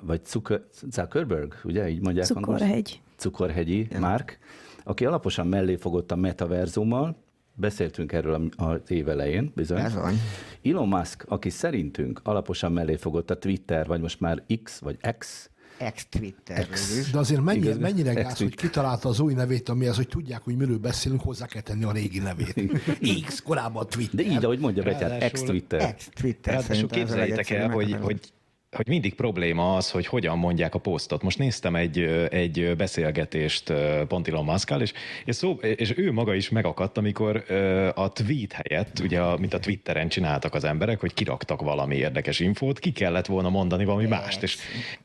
vagy Zucker, Zuckerberg, ugye, így mondják angolul? Cukorhegy. Cukorhegyi Márk, aki alaposan mellé fogott a metaverzummal, beszéltünk erről a- az év elején, bizony. Bizony. Elon Musk, aki szerintünk alaposan mellé fogott a Twitter, vagy most már X, vagy X, Ex-Twitter. Ex. De azért mennyire, Igaz, mennyire gáz, hogy kitalálta az új nevét, amihez, hogy tudják, hogy miről beszélünk, hozzá kell tenni a régi nevét. X, korábban Twitter. de így, ahogy mondja Betyár, Ráadásul- X-Twitter. Ex-Twitter Ráadásul ez képzeljétek el, hogy, hogy hogy mindig probléma az, hogy hogyan mondják a posztot. Most néztem egy, egy beszélgetést pont Elon Musk-kal, és, és, szó, és ő maga is megakadt, amikor a tweet helyett, ugye, a, mint a Twitteren csináltak az emberek, hogy kiraktak valami érdekes infót, ki kellett volna mondani valami mást, és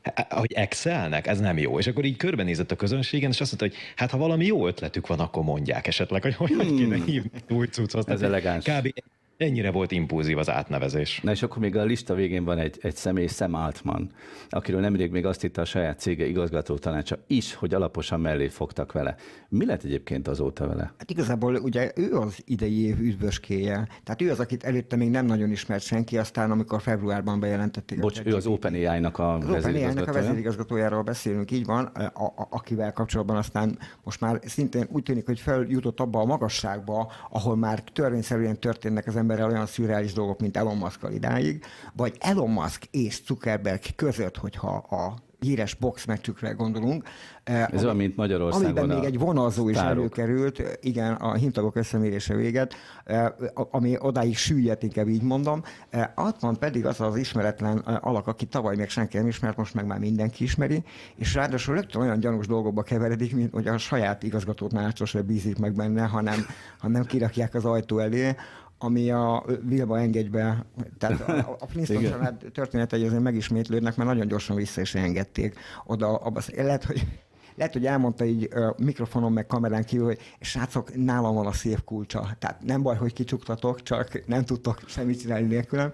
eh, hogy excelnek, ez nem jó. És akkor így körbenézett a közönségen, és azt mondta, hogy hát ha valami jó ötletük van, akkor mondják esetleg, hogy hogy hmm. kéne hívni új cuccot. Ez elegáns. Kb. Ennyire volt impulzív az átnevezés. Na és akkor még a lista végén van egy, egy személy, Sam Altman, akiről nemrég még azt hitte a saját cége igazgató tanácsa is, hogy alaposan mellé fogtak vele. Mi lett egyébként azóta vele? Hát igazából ugye ő az idei év üdvöskéje. Tehát ő az, akit előtte még nem nagyon ismert senki, aztán amikor februárban bejelentették. Bocs, ő az OpenAI-nak a Az OpenAI-nek a vezérigazgatójáról beszélünk, így van, a, a, akivel kapcsolatban aztán most már szintén úgy tűnik, hogy feljutott abba a magasságba, ahol már törvényszerűen történnek az emberrel olyan szürreális dolgok, mint Elon musk idáig, vagy Elon Musk és Zuckerberg között, hogyha a híres boxmeccsükre gondolunk. eh, Ez olyan, mint Magyarországon Amiben még egy vonalzó is tárok. előkerült, igen, a hintagok összemérése véget, eh, ami odáig süllyedt, inkább így mondom. Eh, Altman pedig az az ismeretlen alak, aki tavaly még senki nem ismert, most meg már mindenki ismeri, és ráadásul rögtön olyan gyanús dolgokba keveredik, mint hogy a saját igazgató tanácsosra bízik meg benne, hanem, hanem kirakják az ajtó elé, ami a Vilma engedbe, tehát a, a Igen. család történetei azért megismétlődnek, mert nagyon gyorsan vissza is engedték oda. Abba, lehet, hogy lehet, hogy elmondta így ö, mikrofonon meg kamerán kívül, hogy srácok, nálam van a szép kulcsa. Tehát nem baj, hogy kicsuktatok, csak nem tudtok semmit csinálni nélkülem.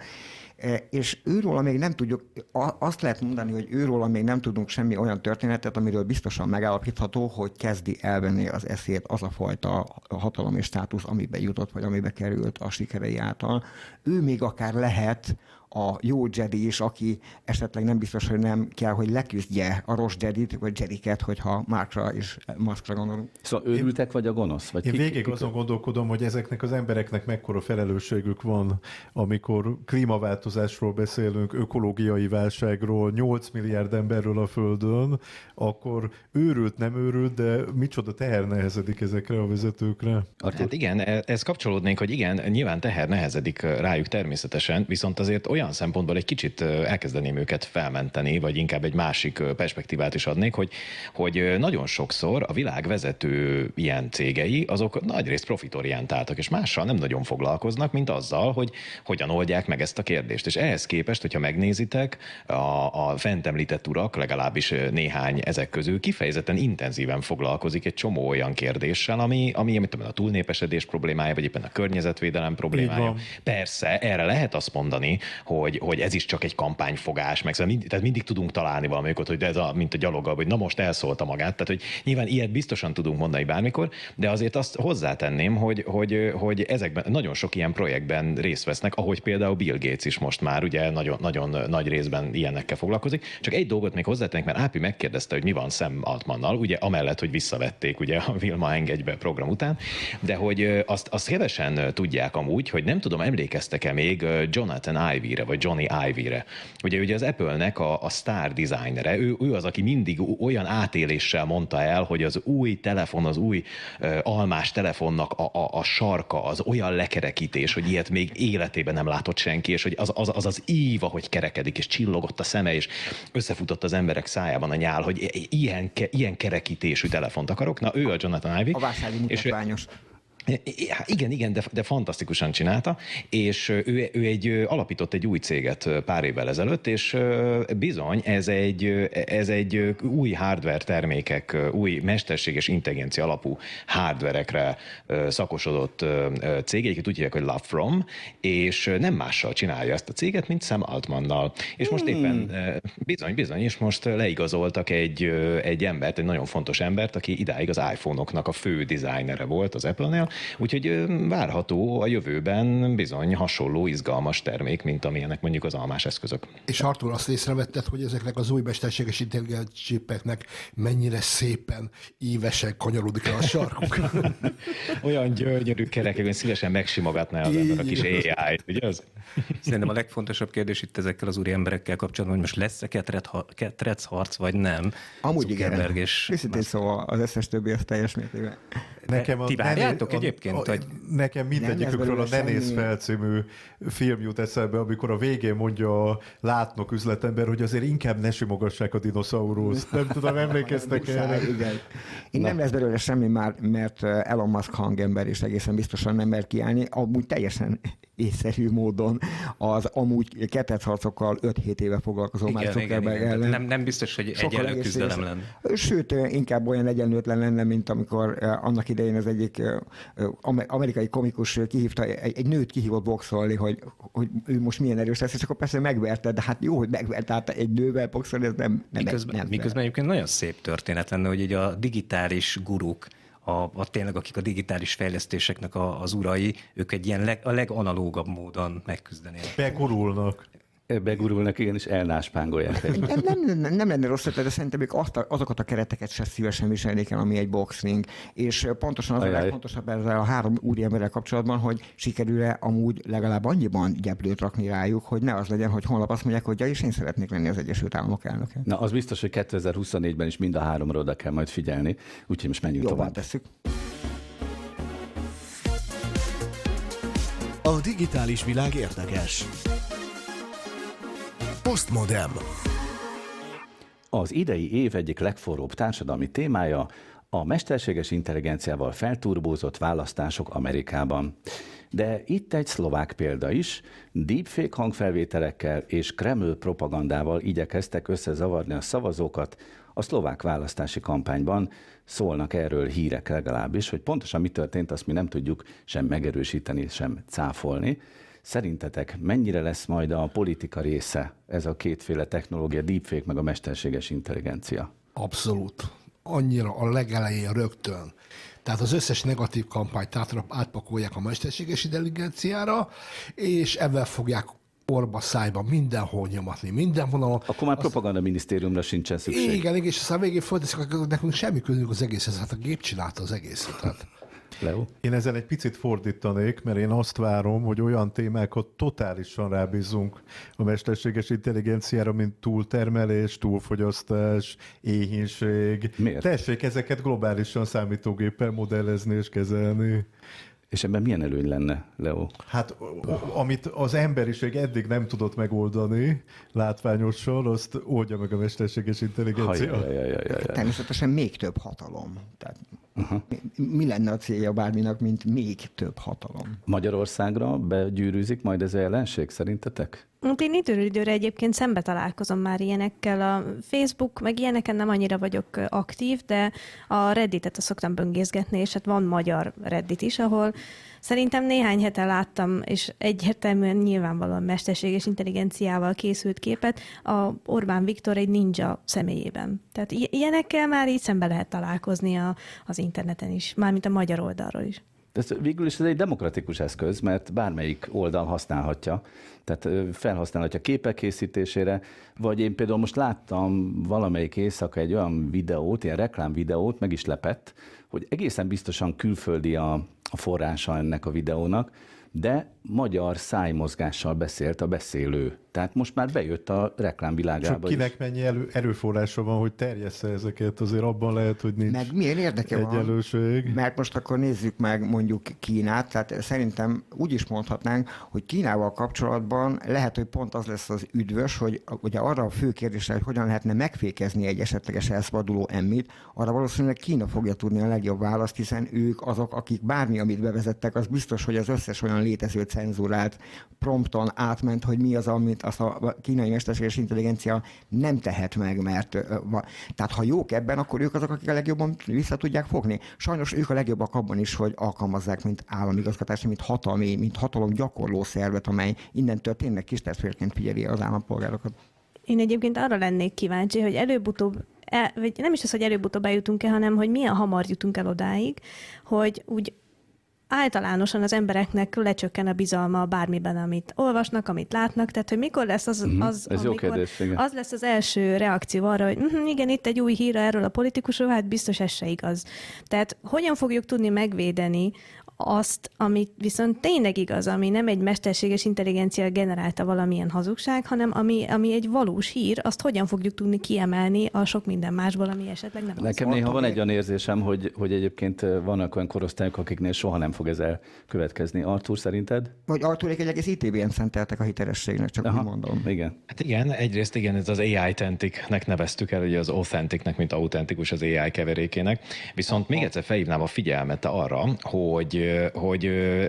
E, És őróla még nem tudjuk, azt lehet mondani, hogy őróla még nem tudunk semmi olyan történetet, amiről biztosan megállapítható, hogy kezdi elvenni az eszét az a fajta hatalom és státusz, amibe jutott, vagy amibe került a sikerei által. Ő még akár lehet a jó Jedi is, aki esetleg nem biztos, hogy nem kell, hogy leküzdje a rossz Jedit, vagy Jediket, hogyha Markra és Muskra gondolunk. Szóval őrültek vagy a gonosz? Vagy Én ki- végig ki- azon gondolkodom, hogy ezeknek az embereknek mekkora felelősségük van, amikor klímaváltozásról beszélünk, ökológiai válságról, 8 milliárd emberről a Földön, akkor őrült, nem őrült, de micsoda teher nehezedik ezekre a vezetőkre. Hát igen, e- ez kapcsolódnék, hogy igen, nyilván teher nehezedik rájuk természetesen, viszont azért olyan szempontból egy kicsit elkezdeném őket felmenteni, vagy inkább egy másik perspektívát is adnék, hogy, hogy nagyon sokszor a világ vezető ilyen cégei, azok nagyrészt profitorientáltak, és mással nem nagyon foglalkoznak, mint azzal, hogy hogyan oldják meg ezt a kérdést. És ehhez képest, hogyha megnézitek, a, a fent említett urak, legalábbis néhány ezek közül kifejezetten intenzíven foglalkozik egy csomó olyan kérdéssel, ami, ami amit tudom, a túlnépesedés problémája, vagy éppen a környezetvédelem problémája. Persze, erre lehet azt mondani, hogy, hogy ez is csak egy kampányfogás, meg szóval mind, tehát mindig tudunk találni valamikor, hogy ez a, mint a gyaloggal, hogy na most elszólta magát. Tehát, hogy nyilván ilyet biztosan tudunk mondani bármikor, de azért azt hozzátenném, hogy, hogy, hogy ezekben nagyon sok ilyen projektben részt vesznek, ahogy például Bill Gates is most már ugye nagyon, nagyon nagy részben ilyenekkel foglalkozik. Csak egy dolgot még hozzátennék, mert Ápi megkérdezte, hogy mi van Sam Altmannal, ugye amellett, hogy visszavették ugye a Vilma engedjbe program után, de hogy azt, azt kevesen tudják amúgy, hogy nem tudom, emlékeztek-e még Jonathan Ivy-re, vagy Johnny Ivy-re. Ugye, ugye az Apple-nek a, a star designere, ő, ő az, aki mindig olyan átéléssel mondta el, hogy az új telefon, az új uh, almás telefonnak a, a, a sarka, az olyan lekerekítés, hogy ilyet még életében nem látott senki, és hogy az az, az, az ív, ahogy kerekedik, és csillogott a szeme, és összefutott az emberek szájában a nyál, hogy ilyen, ilyen kerekítésű telefont akarok. Na, ő a Jonathan Ivy. A vásárló mutatványos. És, igen, igen, de, de fantasztikusan csinálta, és ő, ő egy, alapított egy új céget pár évvel ezelőtt, és bizony ez egy, ez egy új hardware termékek, új mesterséges intelligencia alapú hardverekre szakosodott cég, egyébként úgy hívják, hogy Love From, és nem mással csinálja ezt a céget, mint Sam Altmannal. És most éppen bizony, bizony, és most leigazoltak egy, egy embert, egy nagyon fontos embert, aki idáig az iPhone-oknak a fő designere volt az Apple-nél, Úgyhogy várható a jövőben bizony hasonló izgalmas termék, mint amilyenek mondjuk az almás eszközök. És Artur azt észrevetted, hogy ezeknek az új mesterséges intelligencia mennyire szépen évesen kanyarodik a sarkuk. Olyan gyönyörű kerek, hogy szívesen megsimogatná az ember a kis AI-t, ugye az? Szerintem a legfontosabb kérdés itt ezekkel az úri emberekkel kapcsolatban, hogy most lesz-e ketrec harc, vagy nem. Amúgy igen. És... Őszintén szóval az összes többi az teljes mértékben. Nekem a Ti várjátok a, egyébként? A, hogy... Nekem mindegyikükről a Ne néz fel című film jut eszembe, amikor a végén mondja a látnok üzletember, hogy azért inkább ne simogassák a dinoszauruszt. Nem tudom, emlékeztek erre? Igen. Én nem lesz belőle semmi már, mert Elon Musk hangember is egészen biztosan nem mer kiállni, amúgy teljesen észszerű módon az amúgy harcokkal 5-7 éve foglalkozó már Zuckerberg ellen. Nem, nem biztos, hogy egyenlő küzdelem lenne. Sőt, inkább olyan egyenlőtlen lenne, mint amikor annak idején az egyik amerikai komikus kihívta, egy, egy nőt kihívott boxolni, hogy, hogy ő most milyen erős lesz, és akkor persze megverte, de hát jó, hogy megverte, tehát egy nővel boxolni, ez nem, nem, miközben, nem miközben egyébként nagyon szép történet lenne, hogy így a digitális guruk a, a tényleg, akik a digitális fejlesztéseknek a, az urai, ők egy ilyen leg, a leganalógabb módon megküzdenének. Begurulnak begurulnak, igen, és elnáspángolják. Nem, nem, nem, nem lenne rossz de szerintem ők azt, azokat a kereteket sem szívesen viselnék el, ami egy boxring. És pontosan az Ajaj. a legfontosabb ezzel a három úriemberrel kapcsolatban, hogy sikerül-e amúgy legalább annyiban gyeplőt rakni rájuk, hogy ne az legyen, hogy holnap azt mondják, hogy ja, és én szeretnék lenni az Egyesült Államok elnöke. Na, az biztos, hogy 2024-ben is mind a háromra oda kell majd figyelni, úgyhogy most menjünk Jobban tovább. tesszük. A digitális világ érdekes. Postmodem. Az idei év egyik legforróbb társadalmi témája a mesterséges intelligenciával felturbózott választások Amerikában. De itt egy szlovák példa is, deepfake hangfelvételekkel és Kreml propagandával igyekeztek összezavarni a szavazókat a szlovák választási kampányban. Szólnak erről hírek legalábbis, hogy pontosan mi történt, azt mi nem tudjuk sem megerősíteni, sem cáfolni. Szerintetek mennyire lesz majd a politika része ez a kétféle technológia, deepfake meg a mesterséges intelligencia? Abszolút. Annyira a legelején rögtön. Tehát az összes negatív kampányt átpakolják a mesterséges intelligenciára, és ebben fogják orba szájba mindenhol nyomatni, minden vonalon. Akkor már propaganda minisztériumra sincsen szükség. Igen, igen, és aztán végén fölteszik, nekünk semmi közünk az egészhez, hát a gép csinálta az egészet. Hát. Leo? Én ezen egy picit fordítanék, mert én azt várom, hogy olyan témákat totálisan rábízunk a mesterséges intelligenciára, mint túltermelés, túlfogyasztás, éhínség. Miért? Tessék ezeket globálisan számítógéppel modellezni és kezelni. És ebben milyen előny lenne, Leo? Hát, amit az emberiség eddig nem tudott megoldani látványosan, azt oldja meg a mesterséges intelligencia. Hajjaj, jaj, jaj, jaj. Természetesen még több hatalom. Tehát uh-huh. mi, lenne a célja bárminak, mint még több hatalom? Magyarországra begyűrűzik majd ez a jelenség szerintetek? Én időről időre egyébként szembe találkozom már ilyenekkel. A Facebook, meg ilyeneken nem annyira vagyok aktív, de a Redditet szoktam böngészgetni, és hát van magyar Reddit is, ahol Szerintem néhány hete láttam, és egyértelműen nyilvánvalóan mesterséges intelligenciával készült képet a Orbán Viktor egy ninja személyében. Tehát ilyenekkel már így szembe lehet találkozni a, az interneten is, mármint a magyar oldalról is. Ez végül is ez egy demokratikus eszköz, mert bármelyik oldal használhatja. Tehát felhasználhatja képek készítésére, vagy én például most láttam valamelyik éjszaka egy olyan videót, ilyen reklám videót, meg is lepett, hogy egészen biztosan külföldi a, a forrása ennek a videónak, de magyar szájmozgással beszélt a beszélő. Tehát most már bejött a reklámvilágába Csak kinek is. mennyi elő, erőforrása van, hogy terjessze ezeket, azért abban lehet, hogy nincs Meg milyen érdeke egyenlőség. van, mert most akkor nézzük meg mondjuk Kínát, tehát szerintem úgy is mondhatnánk, hogy Kínával kapcsolatban lehet, hogy pont az lesz az üdvös, hogy ugye arra a fő kérdésre, hogy hogyan lehetne megfékezni egy esetleges elszabaduló emmit, arra valószínűleg Kína fogja tudni a legjobb választ, hiszen ők azok, akik bármi, amit bevezettek, az biztos, hogy az összes olyan létező cenzúrát prompton átment, hogy mi az, amit azt a kínai mesterséges intelligencia nem tehet meg, mert tehát ha jók ebben, akkor ők azok, akik a legjobban vissza tudják fogni. Sajnos ők a legjobbak abban is, hogy alkalmazzák, mint államigazgatás, mint hatalmi, mint hatalom gyakorló szervet, amely innentől tényleg kis testvérként figyeli az állampolgárokat. Én egyébként arra lennék kíváncsi, hogy előbb-utóbb el, vagy nem is az, hogy előbb-utóbb eljutunk-e, hanem hogy milyen hamar jutunk el odáig, hogy úgy általánosan az embereknek lecsökken a bizalma bármiben, amit olvasnak, amit látnak, tehát hogy mikor lesz az, uh-huh. az, Ez amikor kérdés, igen. az lesz az első reakció arra, hogy uh-huh, igen, itt egy új hír erről a politikusról, hát biztos ez se igaz. Tehát hogyan fogjuk tudni megvédeni azt, amit viszont tényleg igaz, ami nem egy mesterséges intelligencia generálta valamilyen hazugság, hanem ami, ami egy valós hír, azt hogyan fogjuk tudni kiemelni a sok minden másból, ami esetleg nem Nekem néha van egy olyan érzésem, hogy, hogy egyébként vannak olyan korosztályok, akiknél soha nem fog ez elkövetkezni. Artur, szerinted? Vagy Arturék egy egész ITV-en szenteltek a hitelességnek, csak Aha, úgy mondom. Igen. Hát igen, egyrészt igen, ez az AI tentiknek neveztük el, ugye az authenticnek, mint autentikus az AI keverékének. Viszont még egyszer felhívnám a figyelmet arra, hogy hogy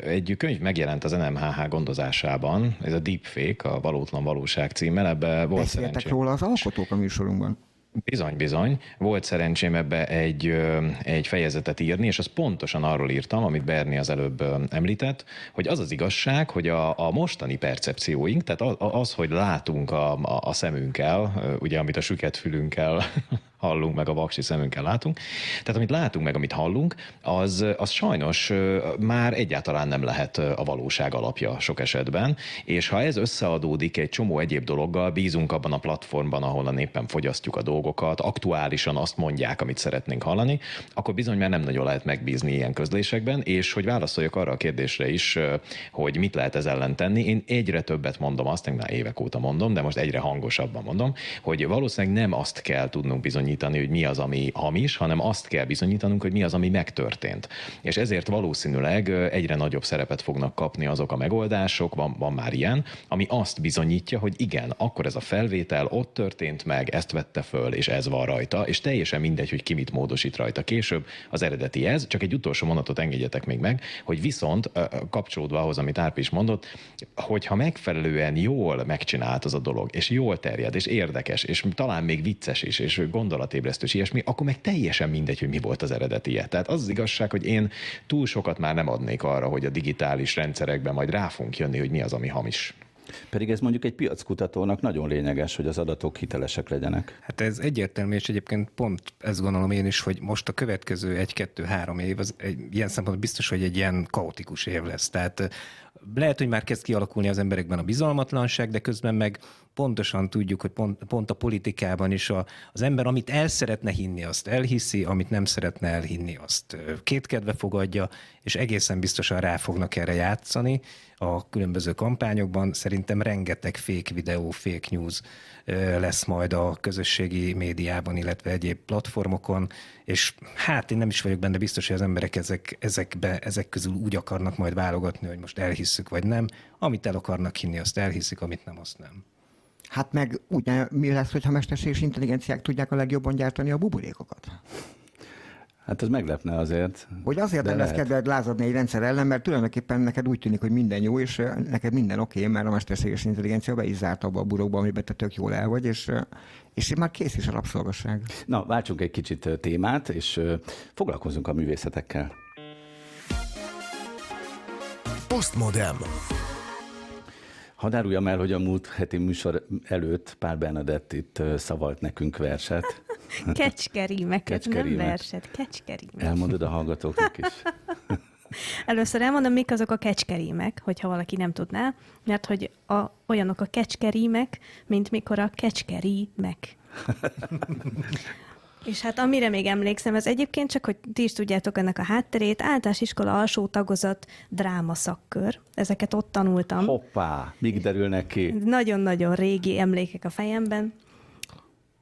egy könyv megjelent az NMHH gondozásában, ez a Deepfake, a Valótlan Valóság címmel, ebbe volt szerencsém. róla az alkotók a műsorunkban. Bizony, bizony. Volt szerencsém ebbe egy, egy fejezetet írni, és az pontosan arról írtam, amit Berni az előbb említett, hogy az az igazság, hogy a, a mostani percepcióink, tehát az, hogy látunk a, a, a szemünkkel, ugye amit a süket fülünkkel hallunk, meg a vaksi szemünkkel látunk. Tehát amit látunk, meg amit hallunk, az, az sajnos már egyáltalán nem lehet a valóság alapja sok esetben, és ha ez összeadódik egy csomó egyéb dologgal, bízunk abban a platformban, ahol éppen fogyasztjuk a dolgokat, aktuálisan azt mondják, amit szeretnénk hallani, akkor bizony már nem nagyon lehet megbízni ilyen közlésekben, és hogy válaszoljak arra a kérdésre is, hogy mit lehet ez ellen tenni, én egyre többet mondom azt, én már évek óta mondom, de most egyre hangosabban mondom, hogy valószínűleg nem azt kell tudnunk bizony bizonyítani, hogy mi az, ami hamis, hanem azt kell bizonyítanunk, hogy mi az, ami megtörtént. És ezért valószínűleg egyre nagyobb szerepet fognak kapni azok a megoldások, van, van már ilyen, ami azt bizonyítja, hogy igen, akkor ez a felvétel ott történt meg, ezt vette föl, és ez van rajta, és teljesen mindegy, hogy ki mit módosít rajta később, az eredeti ez. Csak egy utolsó mondatot engedjetek még meg, hogy viszont kapcsolódva ahhoz, amit Árpi is mondott, hogyha megfelelően jól megcsinált az a dolog, és jól terjed, és érdekes, és talán még vicces is, és gondol gondolatébresztő, ilyesmi, akkor meg teljesen mindegy, hogy mi volt az eredeti. Tehát az az igazság, hogy én túl sokat már nem adnék arra, hogy a digitális rendszerekben majd rá fogunk jönni, hogy mi az, ami hamis. Pedig ez mondjuk egy piackutatónak nagyon lényeges, hogy az adatok hitelesek legyenek. Hát ez egyértelmű, és egyébként pont ezt gondolom én is, hogy most a következő egy-kettő-három év, az egy, ilyen szempontból biztos, hogy egy ilyen kaotikus év lesz. Tehát lehet, hogy már kezd kialakulni az emberekben a bizalmatlanság, de közben meg pontosan tudjuk, hogy pont, pont a politikában is a, az ember, amit el szeretne hinni, azt elhiszi, amit nem szeretne elhinni, azt kétkedve fogadja, és egészen biztosan rá fognak erre játszani a különböző kampányokban. Szerintem rengeteg fake videó, fake news lesz majd a közösségi médiában, illetve egyéb platformokon, és hát én nem is vagyok benne biztos, hogy az emberek ezek, ezekbe, ezek közül úgy akarnak majd válogatni, hogy most elhisszük vagy nem. Amit el akarnak hinni, azt elhiszik, amit nem, azt nem. Hát meg ugye mi lesz, hogyha mesterséges intelligenciák tudják a legjobban gyártani a buborékokat? Hát ez meglepne azért. Hogy azért nem lesz kedved lázadni egy rendszer ellen, mert tulajdonképpen neked úgy tűnik, hogy minden jó, és neked minden oké, okay, mert a mesterséges intelligencia be is zárt abba a burokba, amiben te tök jól el vagy, és, és már kész is a rabszolgasság. Na, váltsunk egy kicsit témát, és foglalkozunk a művészetekkel. Postmodem. Hadd áruljam el, hogy a múlt heti műsor előtt Pál Bernadett itt szavalt nekünk verset. Kecskerímeket, Kecskerímek. nem verset, kecskerímek. Elmondod a hallgatóknak is? Először elmondom, mik azok a kecskerímek, hogyha valaki nem tudná, mert hogy a, olyanok a kecskerímek, mint mikor a kecskerímek. És hát amire még emlékszem, ez egyébként csak, hogy ti is tudjátok ennek a hátterét, általános iskola alsó tagozat dráma szakkör. Ezeket ott tanultam. Hoppá, még derülnek ki. Nagyon-nagyon régi emlékek a fejemben.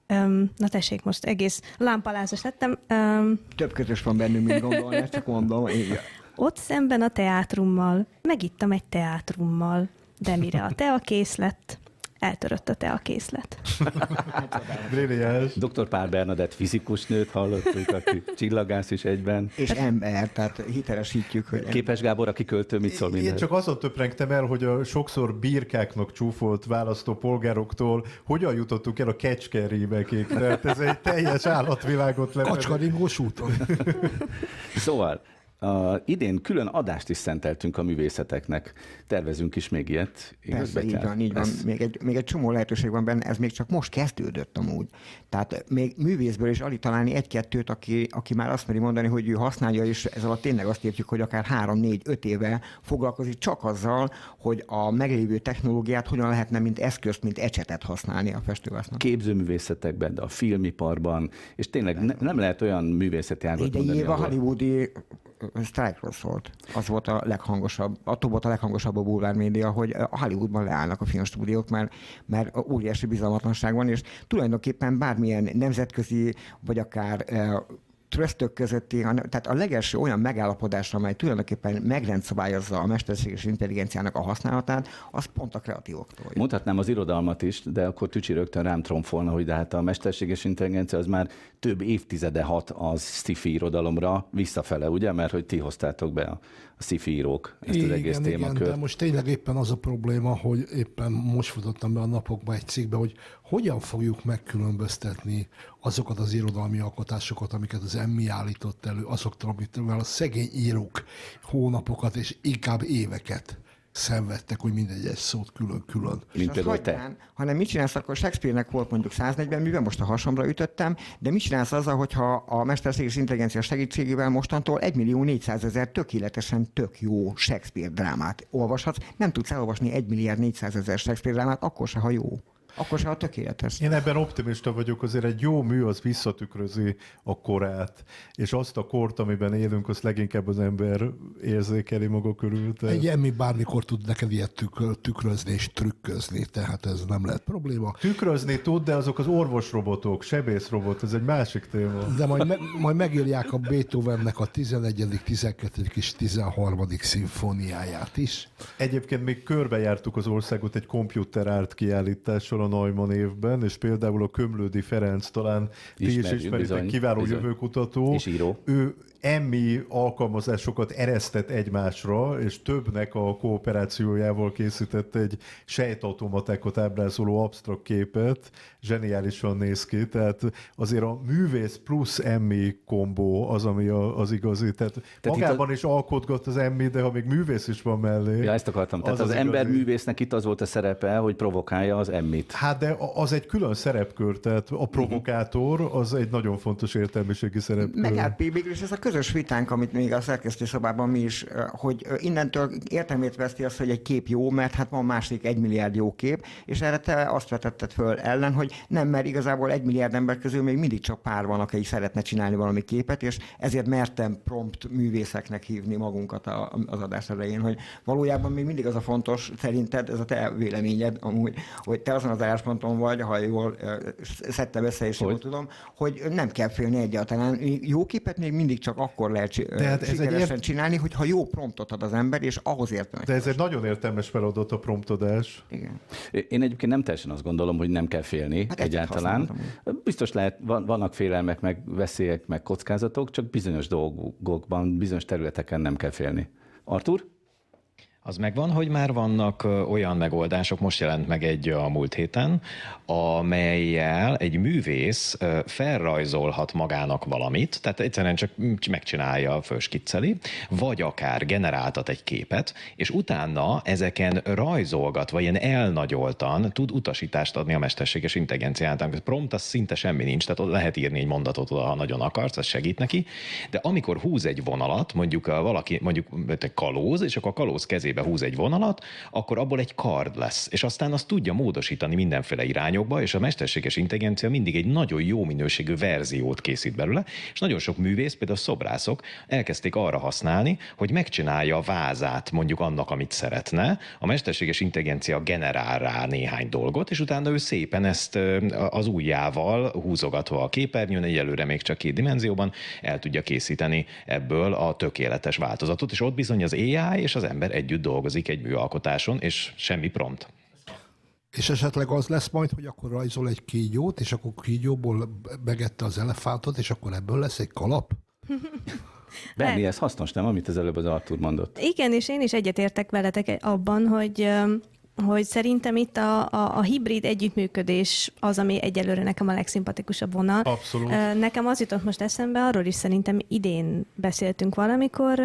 Öm, na tessék, most egész lámpalázas lettem. Öm, Több közös van bennünk, mint gondolni, csak mondom. Igen. ott szemben a teátrummal, megittam egy teátrummal, de mire a tea kész lett, eltörött a tea készlet. Brilliáns. Dr. Pál Bernadett fizikus nőt hallottuk, aki csillagász is egyben. És ember, tehát hitelesítjük, hogy Képes Gábor, aki költő, mit szól Én minden? csak azon töprengtem el, hogy a sokszor birkáknak csúfolt választópolgároktól hogyan jutottuk el a kecskerímekig. Tehát ez egy teljes állatvilágot lefed. Kacskaringós úton. Szóval, a, idén külön adást is szenteltünk a művészeteknek. Tervezünk is még ilyet. Igaz, Persze, így van, így van. Ez- Még egy, még egy csomó lehetőség van benne, ez még csak most kezdődött amúgy. Tehát még művészből is alig találni egy-kettőt, aki, aki már azt meri mondani, hogy ő használja, és ez alatt tényleg azt értjük, hogy akár három, négy, öt éve foglalkozik csak azzal, hogy a meglévő technológiát hogyan lehetne, mint eszközt, mint ecsetet használni a festővásznak. képzőművészetekben, de a filmiparban, és tényleg ne, nem lehet olyan művészeti ágat Egy mondani, a ahol- hollywoodi sztrájkról szólt. Az volt a leghangosabb, attól volt a leghangosabb a bulvár média, hogy a Hollywoodban leállnak a filmstúdiók, mert, mert óriási bizalmatlanság van, és tulajdonképpen bármilyen nemzetközi, vagy akár eh, trösztök közötti, tehát a legelső olyan megállapodás, amely tulajdonképpen megrendszabályozza a mesterséges intelligenciának a használatát, az pont a kreatívoktól. Mondhatnám az irodalmat is, de akkor Tücsi rögtön rám tromfolna, hogy de hát a mesterséges intelligencia az már több évtizede hat az sci-fi irodalomra visszafele, ugye? Mert hogy ti hoztátok be a, a sci-fi írók ezt az egész igen, igen, témakört. de most tényleg éppen az a probléma, hogy éppen most futottam be a napokba egy cikkbe, hogy hogyan fogjuk megkülönböztetni azokat az irodalmi alkotásokat, amiket az Emmy állított elő, azoktól, amitől a szegény írók hónapokat és inkább éveket szenvedtek, hogy mindegyes szót külön-külön. Mint például te. hagynán, hanem mit csinálsz, akkor Shakespeare-nek volt mondjuk 140 műve, most a hasomra ütöttem, de mit csinálsz azzal, hogyha a mesterséges intelligencia segítségével mostantól 1 millió 400 ezer tökéletesen tök jó Shakespeare drámát olvashatsz, nem tudsz elolvasni 1 milliárd 400 ezer Shakespeare drámát, akkor se, ha jó. Akkor se, ha tökéletes. Én ebben optimista vagyok, azért egy jó mű az visszatükrözi a korát, és azt a kort, amiben élünk, azt leginkább az ember érzékeli maga körül. Tehát... Egy Emmy bármikor tud neked ilyet tük- tükrözni és trükközni, tehát ez nem lehet probléma. Tükrözni tud, de azok az orvosrobotok, sebészrobot, ez egy másik téma. De majd, me, majd megírják a Beethovennek a 11., 12. és 13. szimfóniáját is. Egyébként még körbejártuk az országot egy komputer árt kiállítással a Neumann évben, és például a Kömlődi Ferenc talán ti is ismeritek, bizony, kiváló bizony. jövőkutató. És író. Ő emmi alkalmazásokat eresztett egymásra, és többnek a kooperációjával készített egy sejtautomatákat ábrázoló absztrakt képet, zseniálisan néz ki, tehát azért a művész plusz emmi kombó az, ami a, az igazi, tehát, tehát magában is alkotgat az emmi, de ha még művész is van mellé. Ja, ezt akartam. Tehát az, az, ember művésznek itt az volt a szerepe, hogy provokálja az emmit. Hát de a- az egy külön szerepkör, tehát a provokátor az egy nagyon fontos értelmiségi szerepkör. Meg hát végül is ez a közös vitánk, amit még a szerkesztő szobában mi is, hogy innentől értelmét veszti az, hogy egy kép jó, mert hát van másik egy milliárd jó kép, és erre te azt vetetted föl ellen, hogy nem, mert igazából egy milliárd ember közül még mindig csak pár van, aki szeretne csinálni valami képet, és ezért mertem prompt művészeknek hívni magunkat a, az adás elején, hogy valójában még mindig az a fontos, szerinted, ez a te véleményed, amúgy, hogy te azon az állásponton vagy, ha jól szedtem össze, és jól Hogy? tudom, hogy nem kell félni egyáltalán. Jó képet még mindig csak akkor lehet De hát ez egy sikeresen ért- csinálni, hogyha jó promptot ad az ember, és ahhoz értenek. De ez egy nagyon értelmes feladat a promptodás. Igen. Én egyébként nem teljesen azt gondolom, hogy nem kell félni Hát egyáltalán. Biztos lehet, van, vannak félelmek, meg veszélyek, meg kockázatok, csak bizonyos dolgokban, bizonyos területeken nem kell félni. Artur? Az megvan, hogy már vannak olyan megoldások, most jelent meg egy a múlt héten, amelyel egy művész felrajzolhat magának valamit, tehát egyszerűen csak megcsinálja, fölskicceli, vagy akár generáltat egy képet, és utána ezeken rajzolgatva, ilyen elnagyoltan tud utasítást adni a mesterséges intelligenciának. Prompt az szinte semmi nincs, tehát lehet írni egy mondatot oda, ha nagyon akarsz, ez segít neki, de amikor húz egy vonalat, mondjuk valaki, mondjuk egy kalóz, és akkor a kalóz kezébe húz egy vonalat, akkor abból egy kard lesz, és aztán azt tudja módosítani mindenféle irányokba, és a mesterséges intelligencia mindig egy nagyon jó minőségű verziót készít belőle, és nagyon sok művész, például szobrászok elkezdték arra használni, hogy megcsinálja a vázát mondjuk annak, amit szeretne, a mesterséges intelligencia generál rá néhány dolgot, és utána ő szépen ezt az ujjával húzogatva a képernyőn, egyelőre még csak két dimenzióban el tudja készíteni ebből a tökéletes változatot, és ott bizony az AI és az ember együtt dolgozik egy műalkotáson, és semmi prompt. És esetleg az lesz majd, hogy akkor rajzol egy kígyót, és akkor kígyóból begette az elefántot, és akkor ebből lesz egy kalap? Benni, ez hasznos, nem, amit az előbb az Artur mondott? Igen, és én is egyetértek veletek abban, hogy hogy szerintem itt a, a, a hibrid együttműködés az, ami egyelőre nekem a legszimpatikusabb vonal. Abszolút. Nekem az jutott most eszembe, arról is szerintem idén beszéltünk valamikor,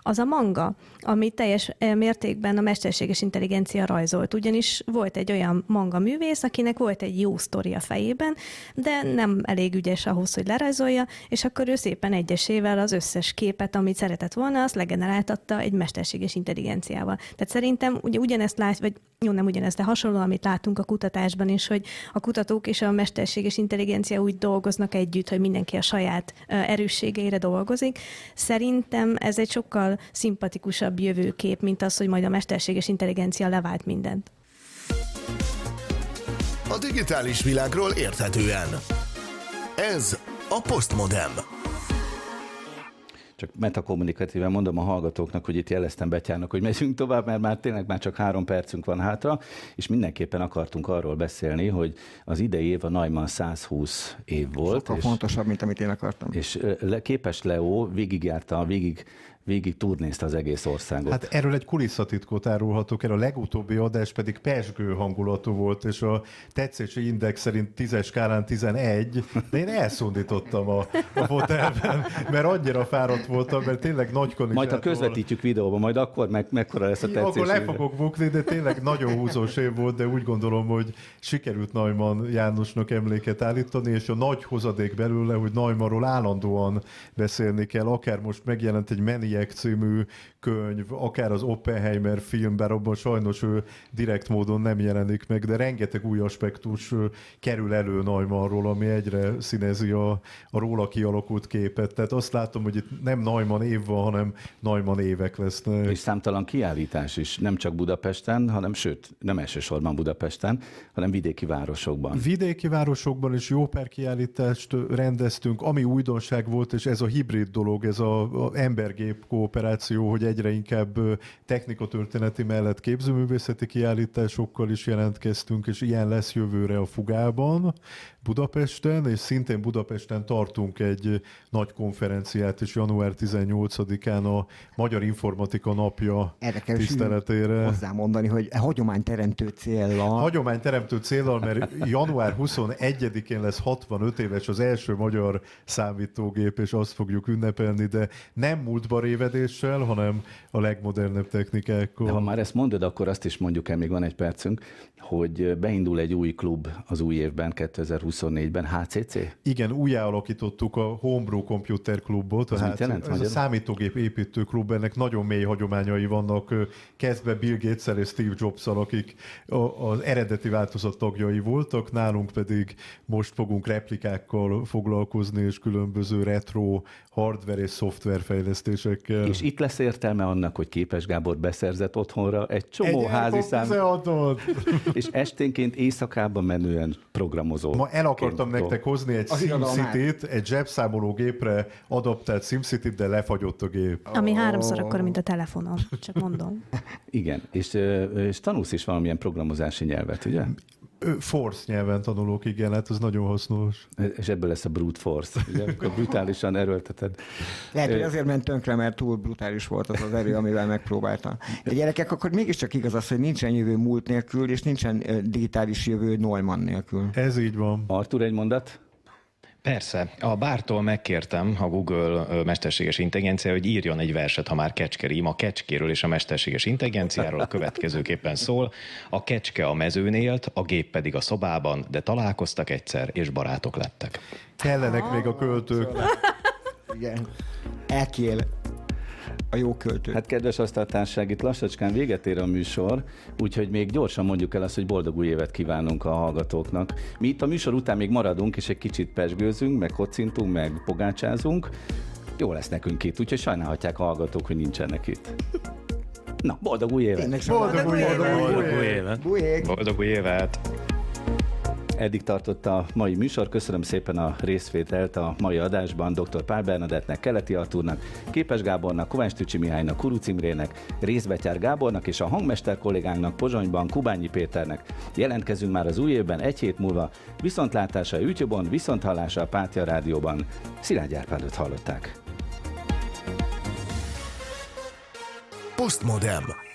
az a manga, ami teljes mértékben a mesterséges intelligencia rajzolt. Ugyanis volt egy olyan manga művész, akinek volt egy jó sztori a fejében, de nem elég ügyes ahhoz, hogy lerajzolja, és akkor ő szépen egyesével az összes képet, amit szeretett volna, azt legeneráltatta egy mesterséges intelligenciával. Tehát szerintem ugye ugyanezt lát, vagy jó, nem ugyanez, de hasonló, amit látunk a kutatásban is, hogy a kutatók és a mesterséges intelligencia úgy dolgoznak együtt, hogy mindenki a saját erősségeire dolgozik. Szerintem ez egy sokkal szimpatikusabb jövőkép, mint az, hogy majd a mesterséges intelligencia levált mindent. A digitális világról érthetően. Ez a Postmodem. Csak metakommunikatíven mondom a hallgatóknak, hogy itt jeleztem Betyának, hogy megyünk tovább, mert már tényleg már csak három percünk van hátra, és mindenképpen akartunk arról beszélni, hogy az idei év a Neumann 120 év volt. Sokkal és, fontosabb, mint amit én akartam. És le, képes Leo végigjárta, végig végig turnézte az egész országot. Hát erről egy kulisszatitkot árulhatok el, a legutóbbi adás pedig pesgő hangulatú volt, és a tetszési index szerint 10 skálán 11, de én elszundítottam a, a fotelben, mert annyira fáradt voltam, mert tényleg nagy Majd ha közvetítjük videóban, majd akkor meg, mekkora lesz a tetszés. Akkor le fogok bukni, de tényleg nagyon húzós év volt, de úgy gondolom, hogy sikerült Neumann Jánosnak emléket állítani, és a nagy hozadék belőle, hogy Neumannról állandóan beszélni kell, akár most megjelent egy Menier Maniac című könyv, akár az Oppenheimer film, bár abban sajnos ő direkt módon nem jelenik meg, de rengeteg új aspektus kerül elő Neumannról, ami egyre színezi a, a róla kialakult képet. Tehát azt látom, hogy itt nem Neumann év van, hanem Neumann évek lesznek. És számtalan kiállítás is, nem csak Budapesten, hanem sőt, nem elsősorban Budapesten, hanem vidéki városokban. Vidéki városokban is jó per kiállítást rendeztünk, ami újdonság volt, és ez a hibrid dolog, ez a, a embergép kooperáció, hogy egyre inkább technikotörténeti mellett képzőművészeti kiállításokkal is jelentkeztünk, és ilyen lesz jövőre a Fugában, Budapesten, és szintén Budapesten tartunk egy nagy konferenciát is január 18-án a Magyar Informatika Napja Erre kell tiszteletére. hozzámondani, hogy hagyományteremtő céllal. Hagyományteremtő céllal, mert január 21-én lesz 65 éves az első magyar számítógép, és azt fogjuk ünnepelni, de nem múltba révedéssel, hanem a legmodernebb technikákkal. De ha már ezt mondod, akkor azt is mondjuk el, még van egy percünk, hogy beindul egy új klub az új évben, 2024-ben, HCC? Igen, újjáalakítottuk a Homebrew Computer Clubot. Az mit jelent? Ez a számítógép építő klub, ennek nagyon mély hagyományai vannak, kezdve Bill gates és Steve jobs akik az eredeti változat tagjai voltak, nálunk pedig most fogunk replikákkal foglalkozni, és különböző retro hardware és szoftver fejlesztésekkel. És itt lesz értelme annak, hogy Képes Gábor beszerzett otthonra egy csomó egy házi szám. És esténként éjszakában menően programozó. Ma el akartam nektek hozni egy SimCity-t, egy zsebszámológépre adaptált SimCity-t, de lefagyott a gép. Ami háromszor akkor, mint a telefonon, csak mondom. Igen, és, és tanulsz is valamilyen programozási nyelvet, ugye? Force nyelven tanulók, igen, hát ez nagyon hasznos. És ebből lesz a brute force, ugye, amikor brutálisan erőlteted. Lehet, hogy azért ment tönkre, mert túl brutális volt az az erő, amivel megpróbáltam. De gyerekek, akkor mégiscsak igaz az, hogy nincsen jövő múlt nélkül, és nincsen digitális jövő Neumann nélkül. Ez így van. Artur, egy mondat? Persze. A bártól megkértem a Google mesterséges intelligencia, hogy írjon egy verset, ha már kecskerím. A kecskéről és a mesterséges intelligenciáról a következőképpen szól. A kecske a mezőn élt, a gép pedig a szobában, de találkoztak egyszer, és barátok lettek. Kellenek még a költők. Igen. Elkél a jó költő. Hát kedves asztaltárság, itt lassacskán véget ér a műsor, úgyhogy még gyorsan mondjuk el azt, hogy boldog új évet kívánunk a hallgatóknak. Mi itt a műsor után még maradunk, és egy kicsit pesgőzünk, meg kocintunk, meg pogácsázunk. Jó lesz nekünk itt, úgyhogy sajnálhatják a hallgatók, hogy nincsenek itt. Na, boldog új évet! Boldog új évet! Boldog új évet! Boldog új évet! Eddig tartott a mai műsor. Köszönöm szépen a részvételt a mai adásban dr. Pál Bernadettnek, Keleti Artúrnak, Képes Gábornak, Kovács Tücsi Mihálynak, Kuruc Imrének, Részbetyár Gábornak és a hangmester kollégánknak Pozsonyban Kubányi Péternek. Jelentkezünk már az új évben egy hét múlva. Viszontlátásra a YouTube-on, viszonthallásra a Pátia Rádióban. Szilágy Árpádot hallották. Postmodem.